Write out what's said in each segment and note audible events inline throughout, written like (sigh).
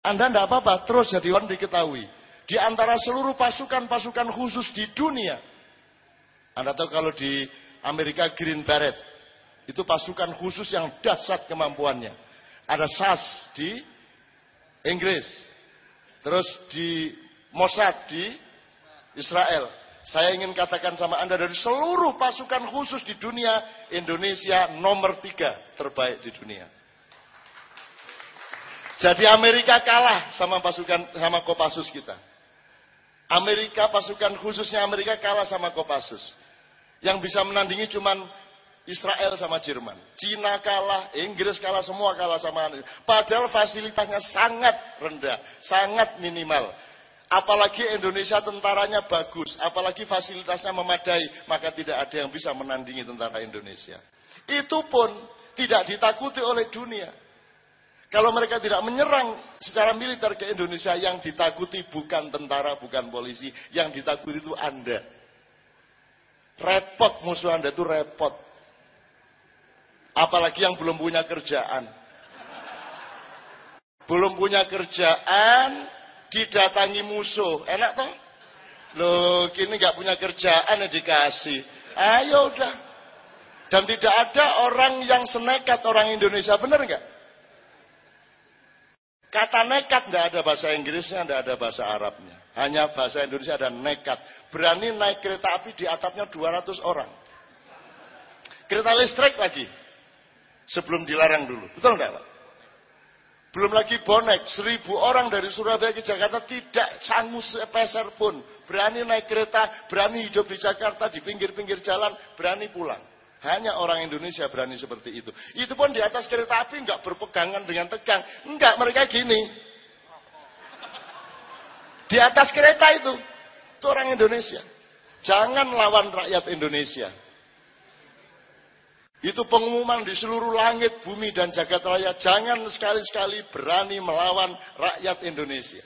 Anda tidak apa-apa, terus jadi orang diketahui. Di antara seluruh pasukan-pasukan khusus di dunia. Anda tahu kalau di Amerika Green Beret, itu pasukan khusus yang dahsyat kemampuannya. Ada SAS di Inggris. Terus di Mossad di Israel. Saya ingin katakan sama Anda dari seluruh pasukan khusus di dunia, Indonesia nomor tiga terbaik di dunia. Jadi Amerika kalah sama pasukan sama Kopassus kita. Amerika pasukan khususnya Amerika kalah sama Kopassus. Yang bisa menandingi cuman Israel sama Jerman. Cina kalah, Inggris kalah, semua kalah sama Padahal fasilitasnya sangat rendah, sangat minimal. Apalagi Indonesia tentaranya bagus, apalagi fasilitasnya memadai, maka tidak ada yang bisa menandingi tentara Indonesia. Itu pun tidak ditakuti oleh dunia. Kalau mereka tidak menyerang secara militer ke Indonesia, yang ditakuti bukan tentara, bukan polisi. Yang ditakuti itu Anda. Repot musuh Anda itu repot. Apalagi yang belum punya kerjaan. Belum punya kerjaan, didatangi musuh. Enak toh? Loh, kini nggak punya kerjaan ya dikasih. Ayo udah. Dan tidak ada orang yang senekat orang Indonesia, benar nggak? Kata nekat tidak ada bahasa Inggrisnya, tidak ada bahasa Arabnya. Hanya bahasa Indonesia ada nekat. Berani naik kereta api di atapnya 200 orang. Kereta listrik lagi. Sebelum dilarang dulu. Betul enggak Pak? Belum lagi bonek, seribu orang dari Surabaya ke Jakarta tidak sanggup sepeser pun. Berani naik kereta, berani hidup di Jakarta, di pinggir-pinggir jalan, berani pulang. Hanya orang Indonesia berani seperti itu. Itu pun di atas kereta api nggak berpegangan dengan tegang. Enggak, mereka gini. Di atas kereta itu. Itu orang Indonesia. Jangan lawan rakyat Indonesia. Itu pengumuman di seluruh langit, bumi, dan jagat raya. Jangan sekali-sekali berani melawan rakyat Indonesia.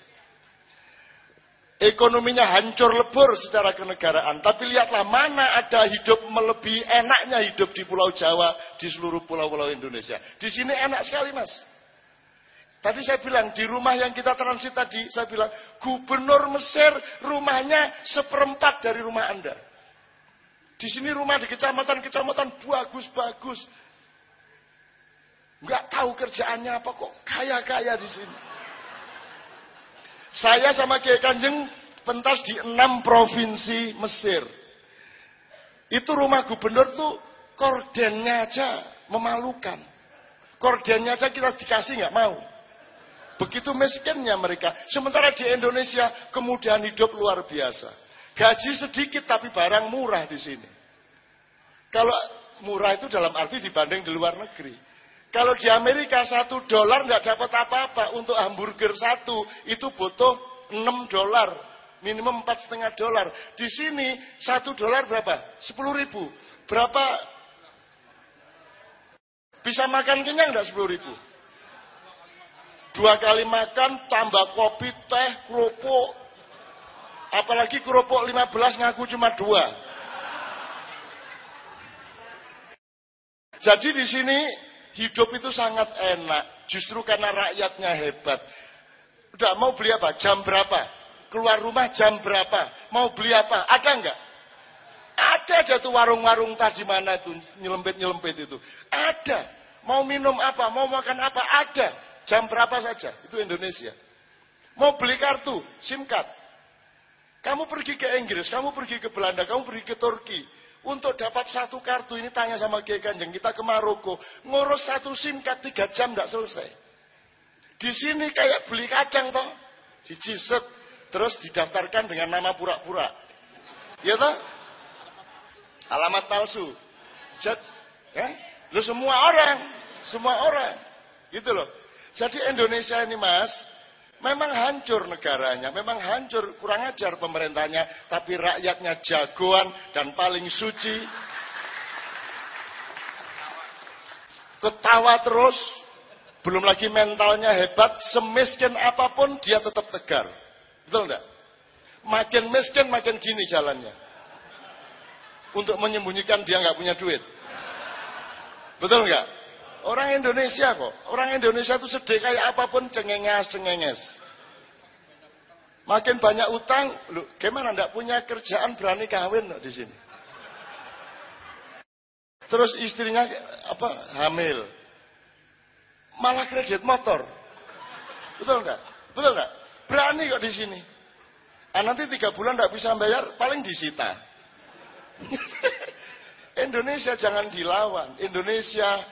Ekonominya hancur lebur secara kenegaraan. Tapi lihatlah mana ada hidup melebihi enaknya hidup di Pulau Jawa, di seluruh pulau-pulau Indonesia. Di sini enak sekali mas. Tadi saya bilang, di rumah yang kita transit tadi, saya bilang, gubernur Mesir rumahnya seperempat dari rumah Anda. Di sini rumah di kecamatan-kecamatan bagus-bagus. Enggak tahu kerjaannya apa kok kaya-kaya di sini. Saya sama Kiai Kanjeng pentas di enam provinsi Mesir. Itu rumah gubernur tuh kordennya aja memalukan. Kordennya aja kita dikasih nggak mau. Begitu miskinnya mereka. Sementara di Indonesia kemudian hidup luar biasa. Gaji sedikit tapi barang murah di sini. Kalau murah itu dalam arti dibanding di luar negeri. Kalau di Amerika satu dolar tidak dapat apa-apa untuk hamburger satu itu butuh 6 dolar minimum empat setengah dolar. Di sini satu dolar berapa? Sepuluh ribu. Berapa? Bisa makan kenyang nggak sepuluh ribu? Dua kali makan tambah kopi, teh, kerupuk. Apalagi kerupuk 15 ngaku cuma dua. Jadi di sini Hidup itu sangat enak. Justru karena rakyatnya hebat. Udah mau beli apa? Jam berapa? Keluar rumah jam berapa? Mau beli apa? Ada enggak? Ada aja tuh warung-warung tadi mana tuh nyelempit-nyelempit itu. Ada. Mau minum apa? Mau makan apa? Ada. Jam berapa saja. Itu Indonesia. Mau beli kartu, SIM card. Kamu pergi ke Inggris, kamu pergi ke Belanda, kamu pergi ke Turki. Untuk dapat satu kartu ini tanya sama Kiai Kanjeng. Kita ke Maroko. Ngurus satu SIM card tiga jam tidak selesai. Di sini kayak beli kacang toh. Dijiset. Terus didaftarkan dengan nama pura-pura. Ya toh? Alamat palsu. Jad, ya? Lu semua orang. Semua orang. Gitu loh. Jadi Indonesia ini mas, Memang hancur negaranya, memang hancur, kurang ajar pemerintahnya, tapi rakyatnya jagoan dan paling suci. Ketawa terus, belum lagi mentalnya hebat, semiskin apa pun dia tetap tegar. Betul enggak? Makin miskin makin gini jalannya. Untuk menyembunyikan dia nggak punya duit. Betul enggak? Orang Indonesia kok. Orang Indonesia itu sedih kayak apa pun cengenges, cengenges. Makin banyak utang, lu gimana ndak punya kerjaan berani kawin di sini. Terus istrinya apa hamil. Malah kredit motor. Betul enggak? Betul enggak? Berani kok di sini. Ah, nanti tiga bulan ndak bisa bayar, paling disita. (laughs) Indonesia jangan dilawan. Indonesia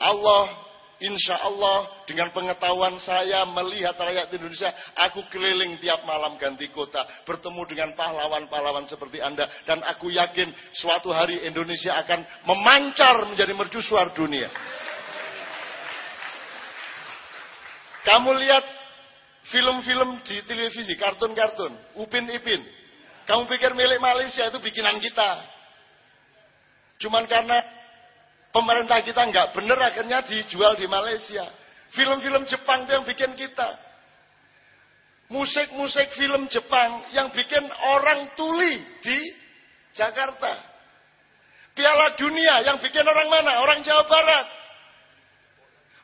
Allah Insya Allah dengan pengetahuan saya melihat rakyat Indonesia, aku keliling tiap malam ganti kota, bertemu dengan pahlawan-pahlawan seperti Anda, dan aku yakin suatu hari Indonesia akan memancar menjadi mercusuar dunia. Kamu lihat film-film di televisi, kartun-kartun, Upin Ipin. Kamu pikir milik Malaysia itu bikinan kita. Cuman karena Pemerintah kita nggak benar akhirnya dijual di Malaysia. Film-film Jepang itu yang bikin kita. Musik-musik film Jepang yang bikin orang tuli di Jakarta. Piala dunia yang bikin orang mana? Orang Jawa Barat.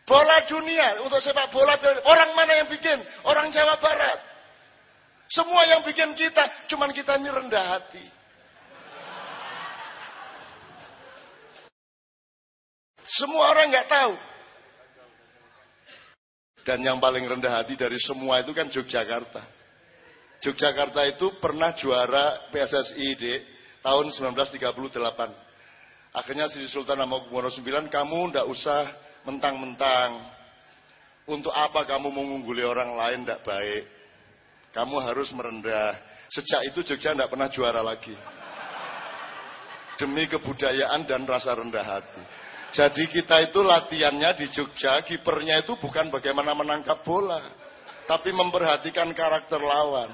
Bola dunia untuk sepak bola orang mana yang bikin? Orang Jawa Barat. Semua yang bikin kita, cuman kita ini rendah hati. Semua orang nggak tahu. Dan yang paling rendah hati dari semua itu kan Yogyakarta. Yogyakarta itu pernah juara PSSI di tahun 1938. Akhirnya Sri Sultan Hamengkubuwono IX, kamu ndak usah mentang-mentang. Untuk apa kamu mengungguli orang lain ndak baik. Kamu harus merendah. Sejak itu Jogja ndak pernah juara lagi. Demi kebudayaan dan rasa rendah hati. Jadi kita itu latihannya di Jogja, kipernya itu bukan bagaimana menangkap bola, tapi memperhatikan karakter lawan.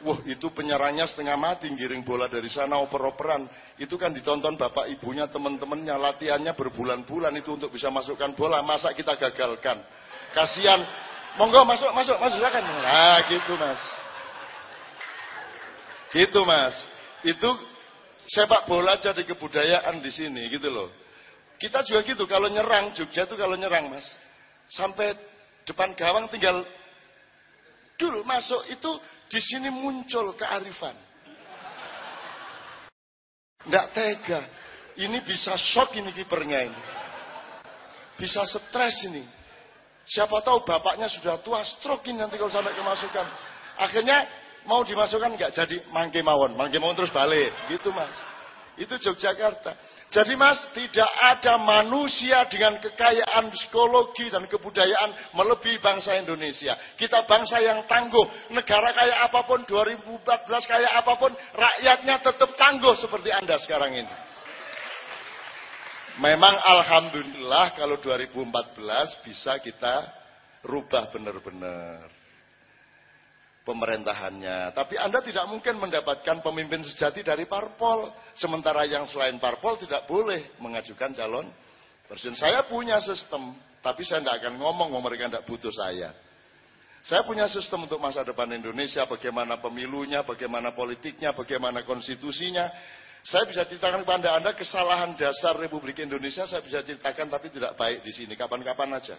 Wah itu penyerangnya setengah mati giring bola dari sana oper-operan. Itu kan ditonton bapak ibunya teman-temannya latihannya berbulan-bulan itu untuk bisa masukkan bola. Masa kita gagalkan? Kasihan. Monggo masuk masuk masuk silakan. Nah gitu mas. Gitu mas. Itu sepak bola jadi kebudayaan di sini gitu loh. Kita juga gitu, kalau nyerang, Jogja tuh kalau nyerang mas. Sampai depan gawang tinggal dulu masuk itu di sini muncul kearifan. Tidak tega. Ini bisa shock ini kipernya ini. Bisa stres ini. Siapa tahu bapaknya sudah tua, stroke ini nanti kalau sampai kemasukan. Akhirnya mau dimasukkan nggak jadi mangke mawon, mangke mawon terus balik, gitu mas. Itu Yogyakarta. Jadi mas, tidak ada manusia dengan kekayaan psikologi dan kebudayaan melebihi bangsa Indonesia. Kita bangsa yang tangguh. Negara kayak apa pun, 2014 kayak apa pun, rakyatnya tetap tangguh seperti Anda sekarang ini. Memang Alhamdulillah kalau 2014 bisa kita rubah benar-benar pemerintahannya. Tapi Anda tidak mungkin mendapatkan pemimpin sejati dari parpol. Sementara yang selain parpol tidak boleh mengajukan calon presiden. Saya punya sistem, tapi saya tidak akan ngomong, mereka tidak butuh saya. Saya punya sistem untuk masa depan Indonesia, bagaimana pemilunya, bagaimana politiknya, bagaimana konstitusinya. Saya bisa ceritakan kepada Anda kesalahan dasar Republik Indonesia, saya bisa ceritakan tapi tidak baik di sini, kapan-kapan aja.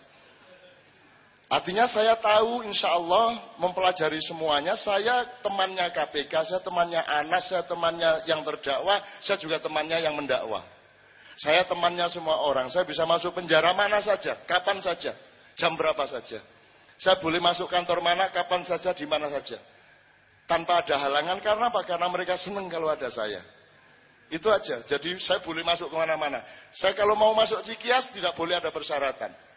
Artinya saya tahu insya Allah mempelajari semuanya. Saya temannya KPK, saya temannya Anas, saya temannya yang terdakwa, saya juga temannya yang mendakwa. Saya temannya semua orang. Saya bisa masuk penjara mana saja, kapan saja, jam berapa saja. Saya boleh masuk kantor mana, kapan saja, di mana saja. Tanpa ada halangan, karena apa? Karena mereka senang kalau ada saya. Itu aja. Jadi saya boleh masuk ke mana-mana. Saya kalau mau masuk Cikias, tidak boleh ada persyaratan.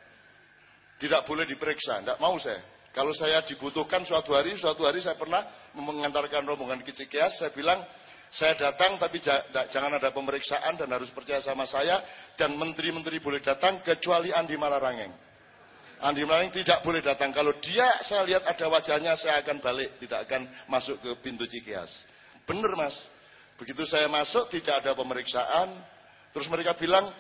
Tidak boleh diperiksa, tidak mau saya. Kalau saya dibutuhkan suatu hari, suatu hari saya pernah mengantarkan rombongan ke Cikeas, saya bilang, saya datang tapi jangan ada pemeriksaan dan harus percaya sama saya, dan menteri-menteri boleh datang kecuali Andi Malarangeng. Andi Malarangeng tidak boleh datang. Kalau dia saya lihat ada wajahnya, saya akan balik, tidak akan masuk ke pintu Cikeas. Benar mas. Begitu saya masuk, tidak ada pemeriksaan. Terus mereka bilang,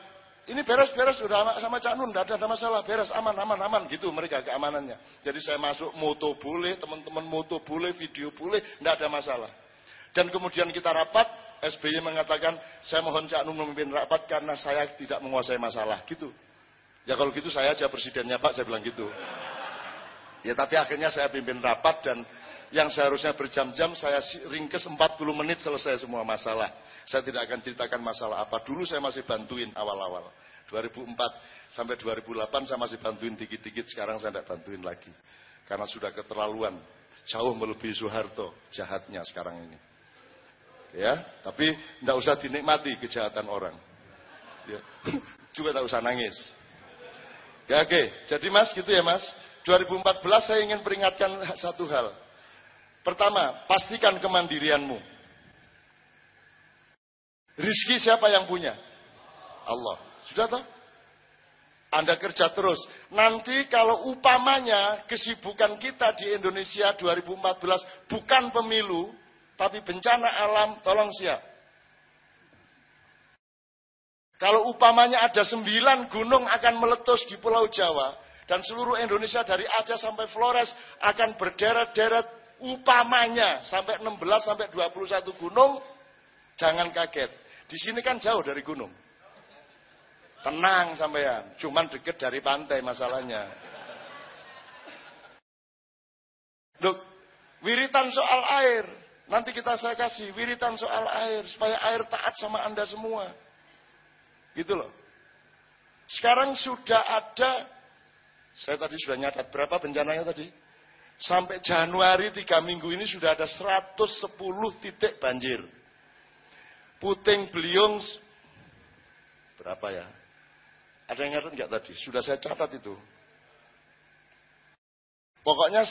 ini beres-beres sudah sama Cak Nun, tidak ada, masalah, beres, aman, aman, aman, gitu mereka keamanannya. Jadi saya masuk moto boleh, teman-teman moto boleh, video boleh, tidak ada masalah. Dan kemudian kita rapat, SBY mengatakan, saya mohon Cak Nun memimpin rapat karena saya tidak menguasai masalah, gitu. Ya kalau gitu saya aja presidennya Pak, saya bilang gitu. Ya tapi akhirnya saya pimpin rapat dan yang seharusnya berjam-jam saya ringkes 40 menit selesai semua masalah. Saya tidak akan ceritakan masalah apa. Dulu saya masih bantuin awal-awal. 2004 sampai 2008 saya masih bantuin dikit-dikit, sekarang saya tidak bantuin lagi. Karena sudah keterlaluan, jauh melebihi Soeharto jahatnya sekarang ini. Ya, tapi tidak usah dinikmati kejahatan orang. Ya. (clears throat) Juga tidak usah nangis. Ya oke, jadi mas gitu ya mas. 2014 saya ingin peringatkan satu hal. Pertama, pastikan kemandirianmu. Rizki siapa yang punya? Allah. Sudah tahu? Anda kerja terus. Nanti kalau upamanya kesibukan kita di Indonesia 2014 bukan pemilu, tapi bencana alam, tolong siap. Kalau upamanya ada sembilan gunung akan meletus di Pulau Jawa, dan seluruh Indonesia dari Aceh sampai Flores akan berderet-deret upamanya sampai 16 sampai 21 gunung, jangan kaget. Di sini kan jauh dari gunung. Tenang sampean, cuman deket dari pantai masalahnya. Loh, wiritan soal air. Nanti kita saya kasih wiritan soal air supaya air taat sama Anda semua. Gitu loh. Sekarang sudah ada saya tadi sudah nyatat berapa bencananya tadi? Sampai Januari tiga minggu ini sudah ada 110 titik banjir. Puting beliung berapa ya? Ada yang ingat nggak tadi? Sudah saya catat itu. Pokoknya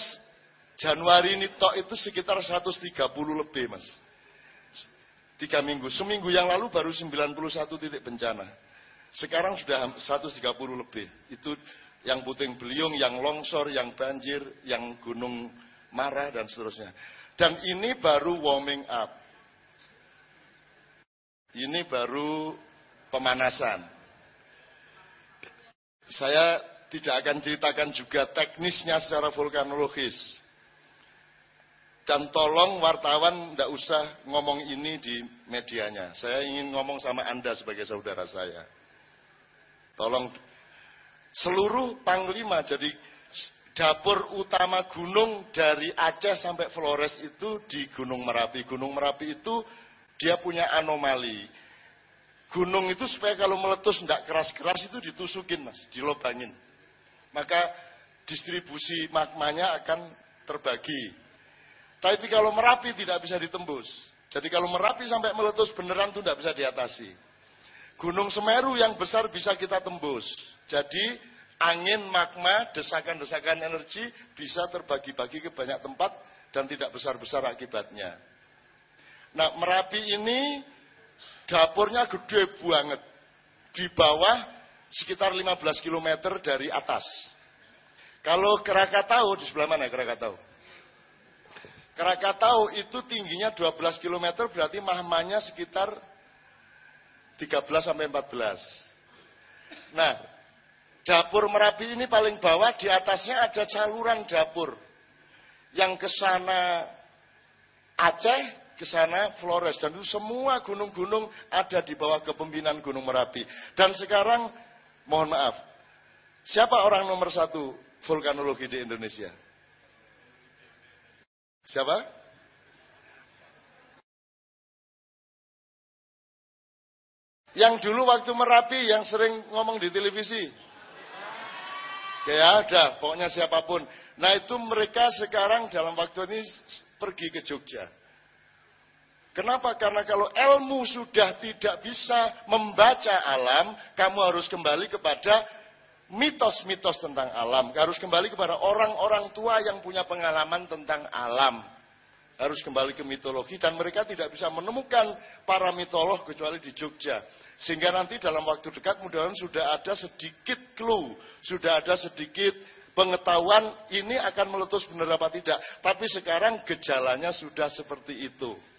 Januari ini tok itu sekitar 130 lebih mas. Tiga minggu. Seminggu yang lalu baru 91 titik bencana. Sekarang sudah 130 lebih. Itu yang puting beliung, yang longsor, yang banjir, yang gunung marah dan seterusnya. Dan ini baru warming up. Ini baru pemanasan. Saya tidak akan ceritakan juga teknisnya secara vulkanologis. Dan tolong wartawan tidak usah ngomong ini di medianya. Saya ingin ngomong sama Anda sebagai saudara saya. Tolong seluruh panglima jadi dapur utama gunung dari Aceh sampai Flores itu di Gunung Merapi. Gunung Merapi itu dia punya anomali Gunung itu supaya kalau meletus tidak keras-keras itu ditusukin mas, dilobangin. Maka distribusi magmanya akan terbagi. Tapi kalau Merapi tidak bisa ditembus. Jadi kalau Merapi sampai meletus beneran itu tidak bisa diatasi. Gunung Semeru yang besar bisa kita tembus. Jadi angin, magma, desakan-desakan energi bisa terbagi-bagi ke banyak tempat dan tidak besar-besar akibatnya. Nah Merapi ini Dapurnya gede banget. Di bawah sekitar 15 km dari atas. Kalau Krakatau di sebelah mana Krakatau? Krakatau itu tingginya 12 km berarti mahmanya sekitar 13 sampai 14. Nah, dapur Merapi ini paling bawah di atasnya ada saluran dapur. Yang ke sana Aceh, ke sana Flores dan itu semua gunung-gunung ada di bawah kepemimpinan Gunung Merapi. Dan sekarang mohon maaf, siapa orang nomor satu vulkanologi di Indonesia? Siapa? Yang dulu waktu Merapi yang sering ngomong di televisi. Ya ada, pokoknya siapa pun. Nah itu mereka sekarang dalam waktu ini pergi ke Jogja. Kenapa? Karena kalau ilmu sudah tidak bisa membaca alam, kamu harus kembali kepada mitos-mitos tentang alam. Harus kembali kepada orang-orang tua yang punya pengalaman tentang alam. Harus kembali ke mitologi dan mereka tidak bisa menemukan para mitolog kecuali di Jogja. Sehingga nanti dalam waktu dekat mudah-mudahan sudah ada sedikit clue, sudah ada sedikit pengetahuan ini akan meletus benar apa tidak. Tapi sekarang gejalanya sudah seperti itu.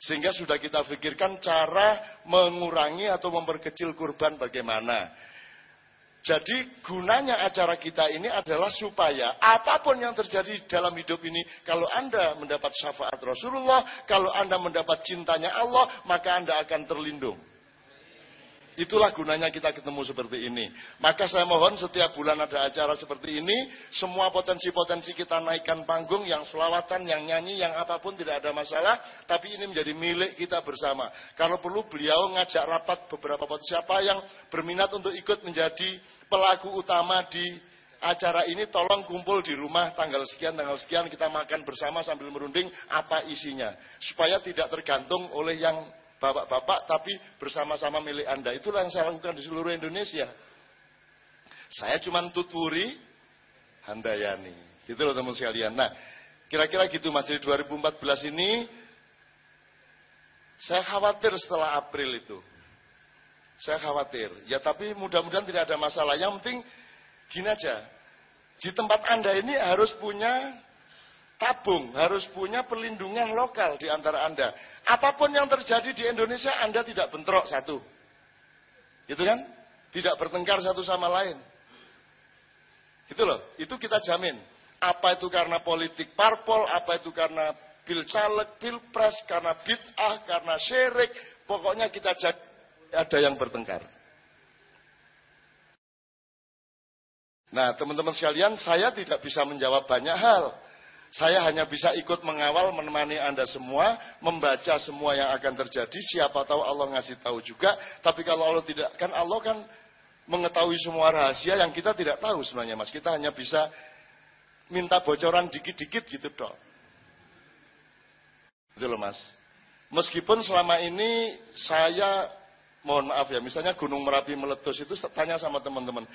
Sehingga sudah kita pikirkan cara mengurangi atau memperkecil kurban bagaimana. Jadi gunanya acara kita ini adalah supaya apa pun yang terjadi dalam hidup ini, kalau Anda mendapat syafaat Rasulullah, kalau Anda mendapat cintanya Allah, maka Anda akan terlindung. Itulah gunanya kita ketemu seperti ini. Maka saya mohon setiap bulan ada acara seperti ini, semua potensi-potensi kita naikkan panggung, yang selawatan, yang nyanyi, yang apa pun tidak ada masalah, tapi ini menjadi milik kita bersama. Kalau perlu beliau ngajak rapat beberapa potensi siapa yang berminat untuk ikut menjadi pelaku utama di acara ini tolong kumpul di rumah tanggal sekian tanggal sekian kita makan bersama sambil merunding apa isinya supaya tidak tergantung oleh yang bapak-bapak tapi bersama-sama milik Anda. Itulah yang saya lakukan di seluruh Indonesia. Saya cuma tuturi Handayani. Gitu loh teman sekalian. Nah, kira-kira gitu Mas. Jadi 2014 ini saya khawatir setelah April itu. Saya khawatir. Ya tapi mudah-mudahan tidak ada masalah. Yang penting gini aja. Di tempat Anda ini harus punya tabung, harus punya perlindungan lokal di antara Anda. Apa pun yang terjadi di Indonesia, Anda tidak bentrok satu. Gitu kan? Tidak bertengkar satu sama lain. Gitu loh, itu kita jamin. Apa itu karena politik parpol, apa itu karena pil caleg, pilpres, karena bid'ah, karena syirik. Pokoknya kita jadi ada yang bertengkar. Nah, teman-teman sekalian, saya tidak bisa menjawab banyak hal. Saya hanya bisa ikut mengawal, menemani Anda semua, membaca semua yang akan terjadi. Siapa tahu Allah ngasih tahu juga. Tapi kalau Allah tidak, kan Allah kan mengetahui semua rahasia yang kita tidak tahu sebenarnya, Mas. Kita hanya bisa minta bocoran dikit-dikit gitu dong. Itu loh, Mas. Meskipun selama ini saya mohon maaf ya, misalnya Gunung Merapi meletus itu tanya sama teman-teman.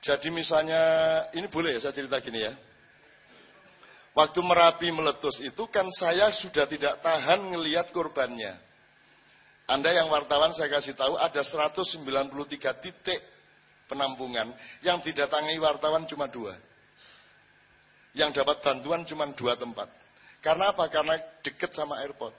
Jadi misalnya, ini boleh ya saya cerita gini ya. Waktu Merapi meletus itu kan saya sudah tidak tahan ngelihat korbannya. Anda yang wartawan saya kasih tahu ada 193 titik penampungan yang didatangi wartawan cuma dua. Yang dapat bantuan cuma dua tempat. Karena apa? Karena dekat sama airport.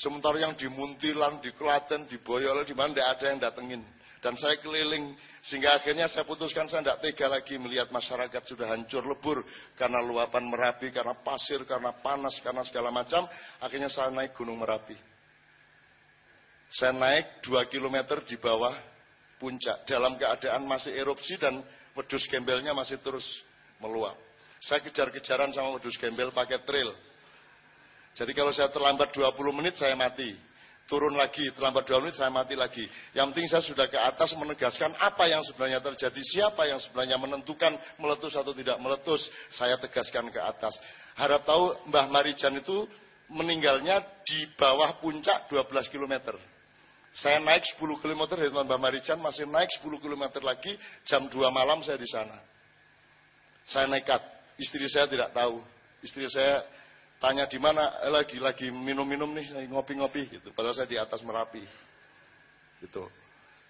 Sementara yang di Muntilan, di Klaten, di Boyolali, di mana tidak ada yang datengin. Dan saya keliling sehingga akhirnya saya putuskan saya tidak tega lagi melihat masyarakat sudah hancur lebur karena luapan Merapi, karena pasir, karena panas, karena segala macam. Akhirnya saya naik Gunung Merapi. Saya naik 2 km di bawah puncak dalam keadaan masih erupsi dan wedus gembelnya masih terus meluap. Saya kejar-kejaran sama wedus gembel pakai trail. Jadi kalau saya terlambat 20 menit saya mati turun lagi, terlambat dua menit saya mati lagi. Yang penting saya sudah ke atas menegaskan apa yang sebenarnya terjadi, siapa yang sebenarnya menentukan meletus atau tidak meletus, saya tegaskan ke atas. Harap tahu Mbah Marijan itu meninggalnya di bawah puncak 12 km. Saya naik 10 km dari Mbah Marijan, masih naik 10 km lagi, jam 2 malam saya di sana. Saya nekat, istri saya tidak tahu. Istri saya Tanya di mana eh, lagi lagi minum-minum nih, ngopi-ngopi gitu. Padahal saya di atas Merapi. Gitu.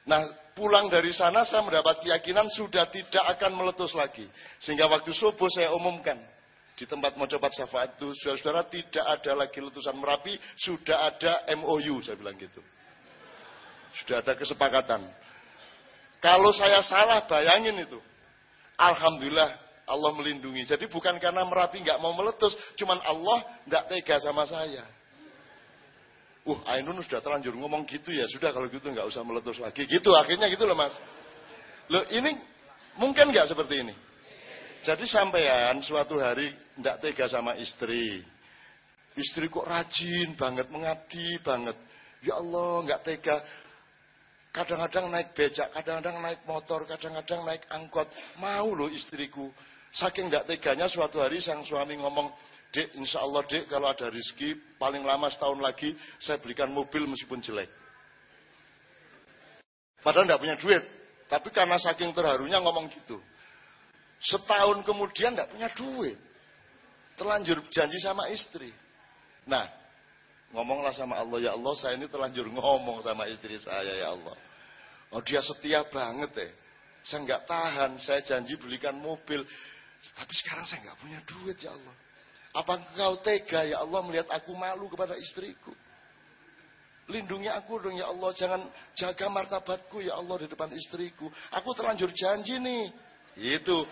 Nah, pulang dari sana saya mendapat keyakinan sudah tidak akan meletus lagi. Sehingga waktu subuh saya umumkan di tempat mocobat syafaat itu, saudara-saudara tidak ada lagi letusan Merapi, sudah ada MOU, saya bilang gitu. Sudah ada kesepakatan. Kalau saya salah, bayangin itu. Alhamdulillah Allah melindungi. Jadi bukan karena Merapi nggak mau meletus, cuman Allah nggak tega sama saya. Uh, Ainun sudah terlanjur ngomong gitu ya, sudah kalau gitu nggak usah meletus lagi. Gitu, akhirnya gitu loh mas. Loh ini mungkin nggak seperti ini. Jadi sampean suatu hari nggak tega sama istri. Istri kok rajin banget, mengabdi banget. Ya Allah, nggak tega. Kadang-kadang naik becak, kadang-kadang naik motor, kadang-kadang naik angkot. Mau loh istriku. Saking nggak teganya suatu hari sang suami ngomong, Dek, insya Allah dek kalau ada rezeki paling lama setahun lagi saya belikan mobil meskipun jelek. Padahal nggak punya duit, tapi karena saking terharunya ngomong gitu. Setahun kemudian nggak punya duit, terlanjur janji sama istri. Nah, ngomonglah sama Allah ya Allah saya ini terlanjur ngomong sama istri saya ya Allah. Oh dia setia banget ya. Saya nggak tahan, saya janji belikan mobil. Tapi sekarang saya nggak punya duit ya Allah. Apa engkau tega ya Allah melihat aku malu kepada istriku? Lindungi aku dong ya Allah. Jangan jaga martabatku ya Allah di depan istriku. Aku terlanjur janji nih. Itu.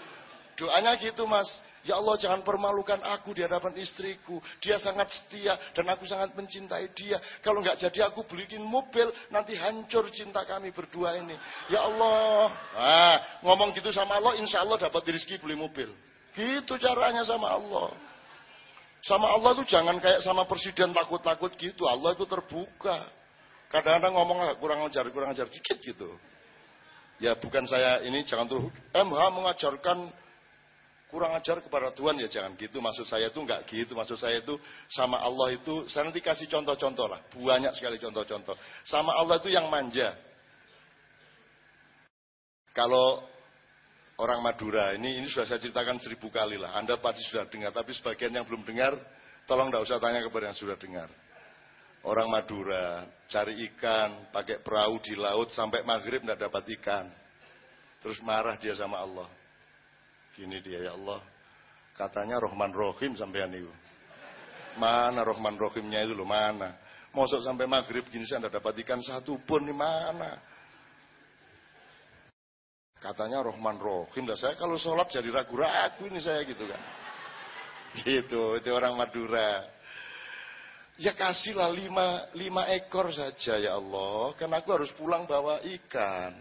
Doanya gitu mas. Ya Allah jangan permalukan aku di hadapan istriku. Dia sangat setia dan aku sangat mencintai dia. Kalau nggak jadi aku beliin mobil, nanti hancur cinta kami berdua ini. Ya Allah. Nah, ngomong gitu sama Allah, insya Allah dapat rezeki beli mobil. Gitu caranya sama Allah. Sama Allah itu jangan kayak sama presiden takut-takut gitu. Allah itu terbuka. Kadang-kadang ngomong agak kurang ajar, kurang ajar dikit gitu. Ya bukan saya ini jangan tuh MH mengajarkan kurang ajar kepada Tuhan ya jangan gitu. Maksud saya itu enggak gitu. Maksud saya itu sama Allah itu saya nanti kasih contoh-contoh lah. Banyak sekali contoh-contoh. Sama Allah itu yang manja. Kalau orang Madura ini ini sudah saya ceritakan seribu kali lah. Anda pasti sudah dengar. Tapi sebagian yang belum dengar, tolong tidak usah tanya kepada yang sudah dengar. Orang Madura cari ikan, pakai perahu di laut sampai maghrib tidak dapat ikan. Terus marah dia sama Allah. Gini dia ya Allah. Katanya Rohman Rohim sampai itu. Mana Rohman Rohimnya itu loh, mana? Mosok sampai maghrib gini saya tidak dapat ikan satu pun di mana? Katanya Rohman Rohim. Lah saya kalau sholat jadi ragu-ragu ini saya gitu kan. Gitu, itu orang Madura. Ya kasihlah lima, lima ekor saja ya Allah. Karena aku harus pulang bawa ikan.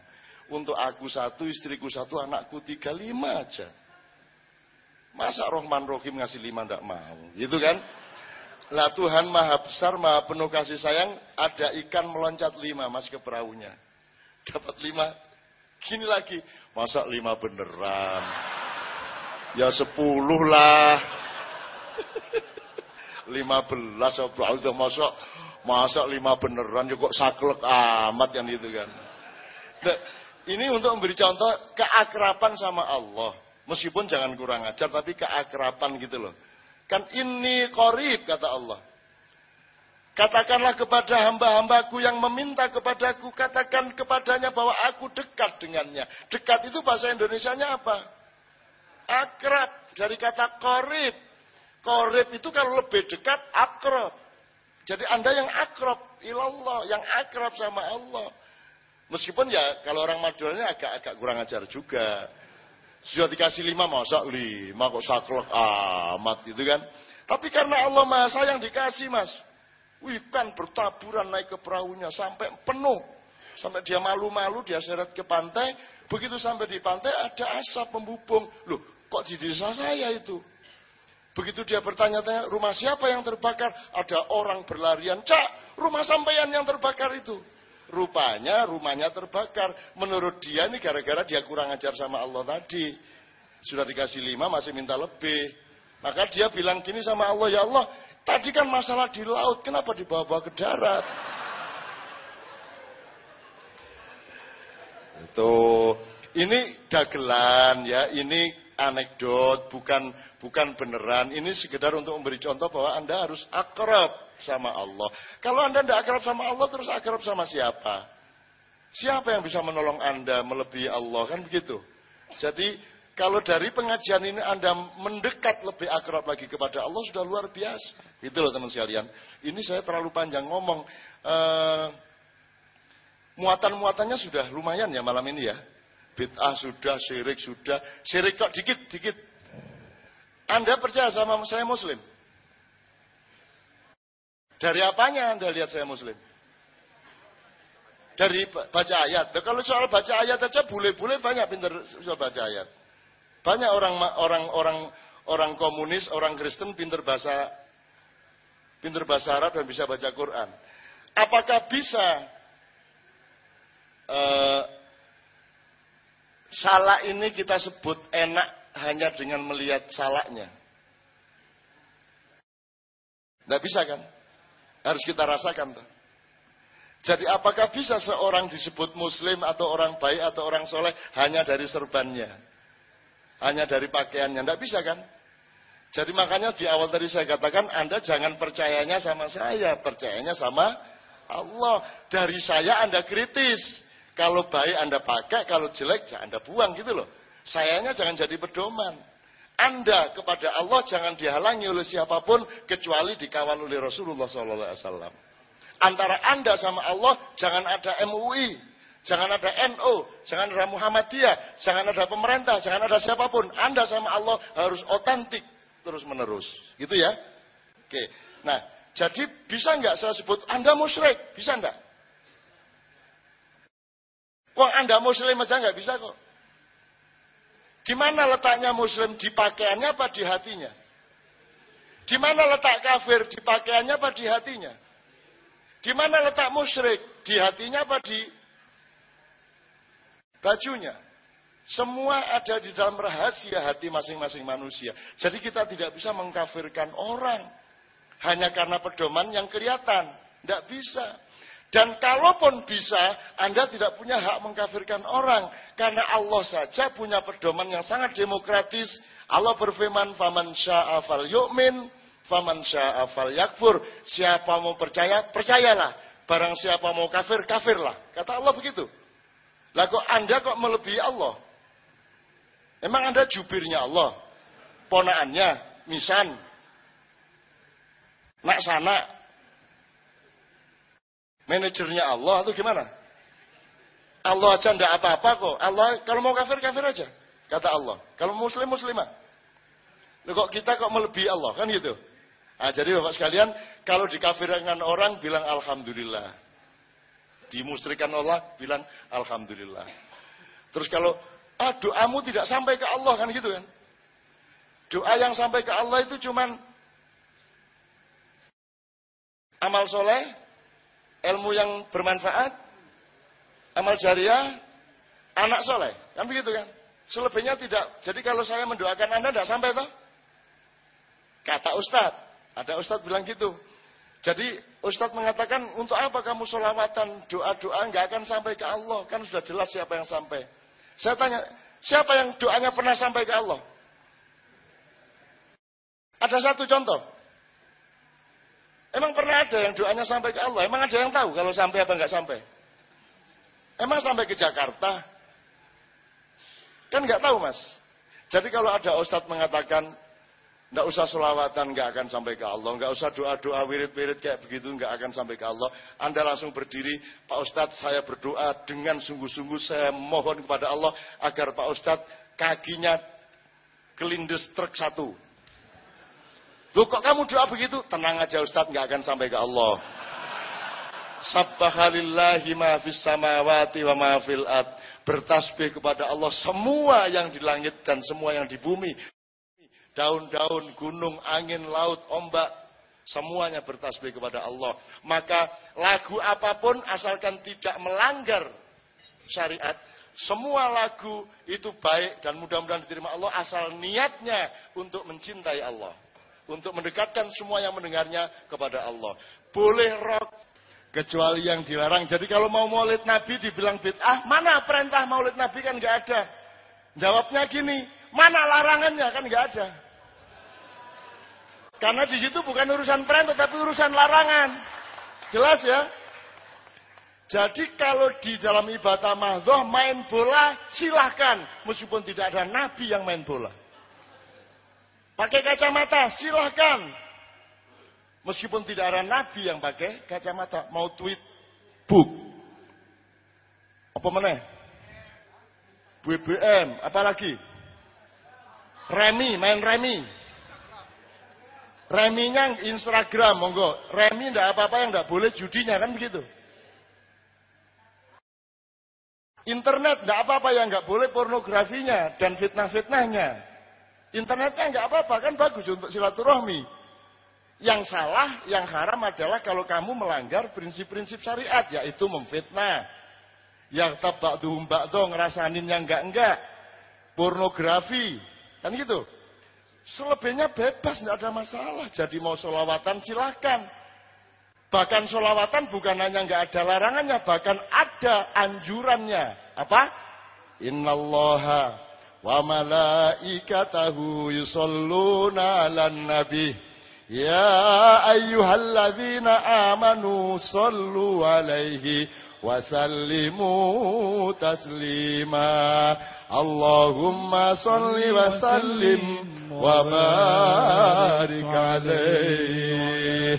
Untuk aku satu, istriku satu, anakku tiga, lima aja. Masa Rohman Rohim ngasih lima ndak mau? Gitu kan? Lah Tuhan maha besar, maha penuh kasih sayang. Ada ikan meloncat lima, mas ke perahunya. Dapat lima. Gini lagi. Masa lima beneran? Ya sepuluh lah. (laughs) lima belas udah masuk masuk lima beneran ya saklek amat yang itu kan. Nah, ini untuk memberi contoh keakrapan sama Allah. Meskipun jangan kurang ajar tapi keakrapan gitu loh. Kan ini korib kata Allah. Katakanlah kepada hamba-hambaku yang meminta kepadaku, katakan kepadanya bahwa aku dekat dengannya. Dekat itu bahasa Indonesianya apa? Akrab dari kata korib. Korib itu kalau lebih dekat akrab. Jadi anda yang akrab ilallah, yang akrab sama Allah. Meskipun ya kalau orang Madura ini agak-agak kurang ajar juga. Sudah dikasih lima, masa lima kok saklek amat gitu kan. Tapi karena Allah maha sayang dikasih mas. Ikan bertaburan naik ke perahunya sampai penuh. Sampai dia malu-malu, dia seret ke pantai. Begitu sampai di pantai ada asap membubung. Loh, kok di desa saya itu? Begitu dia bertanya-tanya, rumah siapa yang terbakar? Ada orang berlarian, cak, rumah sampeyan yang terbakar itu. Rupanya rumahnya terbakar. Menurut dia ini gara-gara dia kurang ajar sama Allah tadi. Sudah dikasih lima, masih minta lebih. Maka dia bilang gini sama Allah, ya Allah, tadi kan masalah di laut, kenapa dibawa-bawa ke darat? Itu, ini dagelan ya, ini anekdot, bukan bukan beneran. Ini sekedar untuk memberi contoh bahwa Anda harus akrab sama Allah. Kalau Anda tidak akrab sama Allah, terus akrab sama siapa? Siapa yang bisa menolong Anda melebihi Allah? Kan begitu. Jadi, kalau dari pengajian ini Anda mendekat lebih akrab lagi kepada Allah, sudah luar biasa. Itu loh teman sekalian. Ini saya terlalu panjang ngomong. Uh, muatan-muatannya sudah lumayan ya malam ini ya. Bid'ah sudah, syirik sudah. Syirik kok dikit, dikit. Anda percaya sama saya muslim? Dari apanya Anda lihat saya muslim? Dari baca ayat. Nah, kalau soal baca ayat aja bule-bule banyak pintar soal baca ayat. Banyak orang orang orang orang komunis, orang Kristen pintar bahasa pintar bahasa Arab dan bisa baca Quran. Apakah bisa uh, salah ini kita sebut enak hanya dengan melihat salahnya. Tidak bisa kan? Harus kita rasakan. Jadi apakah bisa seorang disebut muslim atau orang baik atau orang soleh hanya dari serbannya? Hanya dari pakaiannya? Tidak bisa kan? Jadi makanya di awal tadi saya katakan Anda jangan percayanya sama saya, percayanya sama Allah. Dari saya Anda kritis. Kalau baik Anda pakai, kalau jelek ya Anda buang gitu loh. Sayanya jangan jadi pedoman. Anda kepada Allah jangan dihalangi oleh siapa pun kecuali dikawal oleh Rasulullah SAW. Antara Anda sama Allah jangan ada MUI, jangan ada NO, jangan ada Muhammadiyah, jangan ada pemerintah, jangan ada siapa pun. Anda sama Allah harus otentik terus menerus. Gitu ya? Oke. Nah, jadi bisa nggak saya sebut Anda musyrik? Bisa nggak? Kok Anda muslim aja nggak bisa kok. Di mana letaknya muslim? Di pakaiannya apa di hatinya? Di mana letak kafir? Di pakaiannya apa di hatinya? Di mana letak musyrik? Di hatinya apa di bajunya? Semua ada di dalam rahasia hati masing-masing manusia. Jadi kita tidak bisa mengkafirkan orang. Hanya karena pedoman yang kelihatan. Tidak bisa. Dan kalaupun bisa, Anda tidak punya hak mengkafirkan orang. Karena Allah saja punya pedoman yang sangat demokratis. Allah berfirman, Faman sya'afal fal yu'min, faman sya'afal fal yakfur. Siapa mau percaya, percayalah. Barang siapa mau kafir, kafirlah. Kata Allah begitu. Lah kok Anda kok melebihi Allah? Emang Anda jubirnya Allah? Ponaannya, misan. Nak sana, manajernya Allah atau gimana? Allah aja ndak apa-apa kok. Allah kalau mau kafir kafir aja, kata Allah. Kalau muslim muslimah. Loh kok kita kok melebihi Allah kan gitu? Nah, jadi Bapak sekalian, kalau dikafirkan orang bilang alhamdulillah. Dimusrikan Allah bilang alhamdulillah. Terus kalau ah doamu tidak sampai ke Allah kan gitu kan? Doa yang sampai ke Allah itu cuman amal soleh, ilmu yang bermanfaat, amal jariah, anak soleh. Kan begitu kan? Selebihnya tidak. Jadi kalau saya mendoakan Anda tidak sampai toh? Kata Ustadz. Ada Ustadz bilang gitu. Jadi Ustadz mengatakan untuk apa kamu solawatan doa-doa nggak akan sampai ke Allah kan sudah jelas siapa yang sampai. Saya tanya siapa yang doanya pernah sampai ke Allah? Ada satu contoh. Emang pernah ada yang doanya sampai ke Allah? Emang ada yang tahu kalau sampai apa nggak sampai? Emang sampai ke Jakarta? Kan nggak tahu mas. Jadi kalau ada ustadz mengatakan nggak usah selawatan nggak akan sampai ke Allah, nggak usah doa-doa wirid-wirid kayak begitu nggak akan sampai ke Allah. Anda langsung berdiri, Pak Ustadz saya berdoa dengan sungguh-sungguh saya mohon kepada Allah agar Pak Ustadz kakinya kelindes truk satu. Loh kok kamu doa begitu? Tenang aja Ustaz, nggak akan sampai ke Allah. Sabbahalillahi ma fis samawati wa ma fil ad. Bertasbih kepada Allah semua yang di langit dan semua yang di bumi. Daun-daun, gunung, angin, laut, ombak, semuanya bertasbih kepada Allah. Maka lagu apa pun asalkan tidak melanggar syariat, semua lagu itu baik dan mudah-mudahan diterima Allah asal niatnya untuk mencintai Allah untuk mendekatkan semua yang mendengarnya kepada Allah. Boleh rock kecuali yang dilarang. Jadi kalau mau maulid Nabi dibilang bid'ah, mana perintah maulid Nabi kan nggak ada. Jawabnya gini, mana larangannya kan nggak ada. Karena di situ bukan urusan perintah tapi urusan larangan. Jelas ya? Jadi kalau di dalam ibadah mahdoh main bola silahkan. Meskipun tidak ada nabi yang main bola. Pakai kacamata, silahkan. Meskipun tidak ada nabi yang pakai kacamata. Mau tweet, book. Apa mana? BBM, apalagi? Remi, main remi. Reminya Instagram, monggo. Remi ndak apa-apa yang ndak boleh judinya kan begitu. Internet ndak apa-apa yang nggak boleh pornografinya dan fitnah-fitnahnya. Internetnya nggak apa-apa kan bagus untuk silaturahmi. Yang salah, yang haram adalah kalau kamu melanggar prinsip-prinsip syariat, yaitu memfitnah. Yang tabak mbak dong, ngerasanin yang enggak-enggak. Pornografi, kan gitu. Selebihnya bebas, nggak ada masalah. Jadi mau solawatan silahkan. Bahkan solawatan bukan hanya nggak ada larangannya, bahkan ada anjurannya. Apa? Innallaha 'alan nabi. Ya ayyuhalladzina amanu sallu 'alaihi wa sallimu taslima. Allahumma salli wa sallim wa barik alaihi.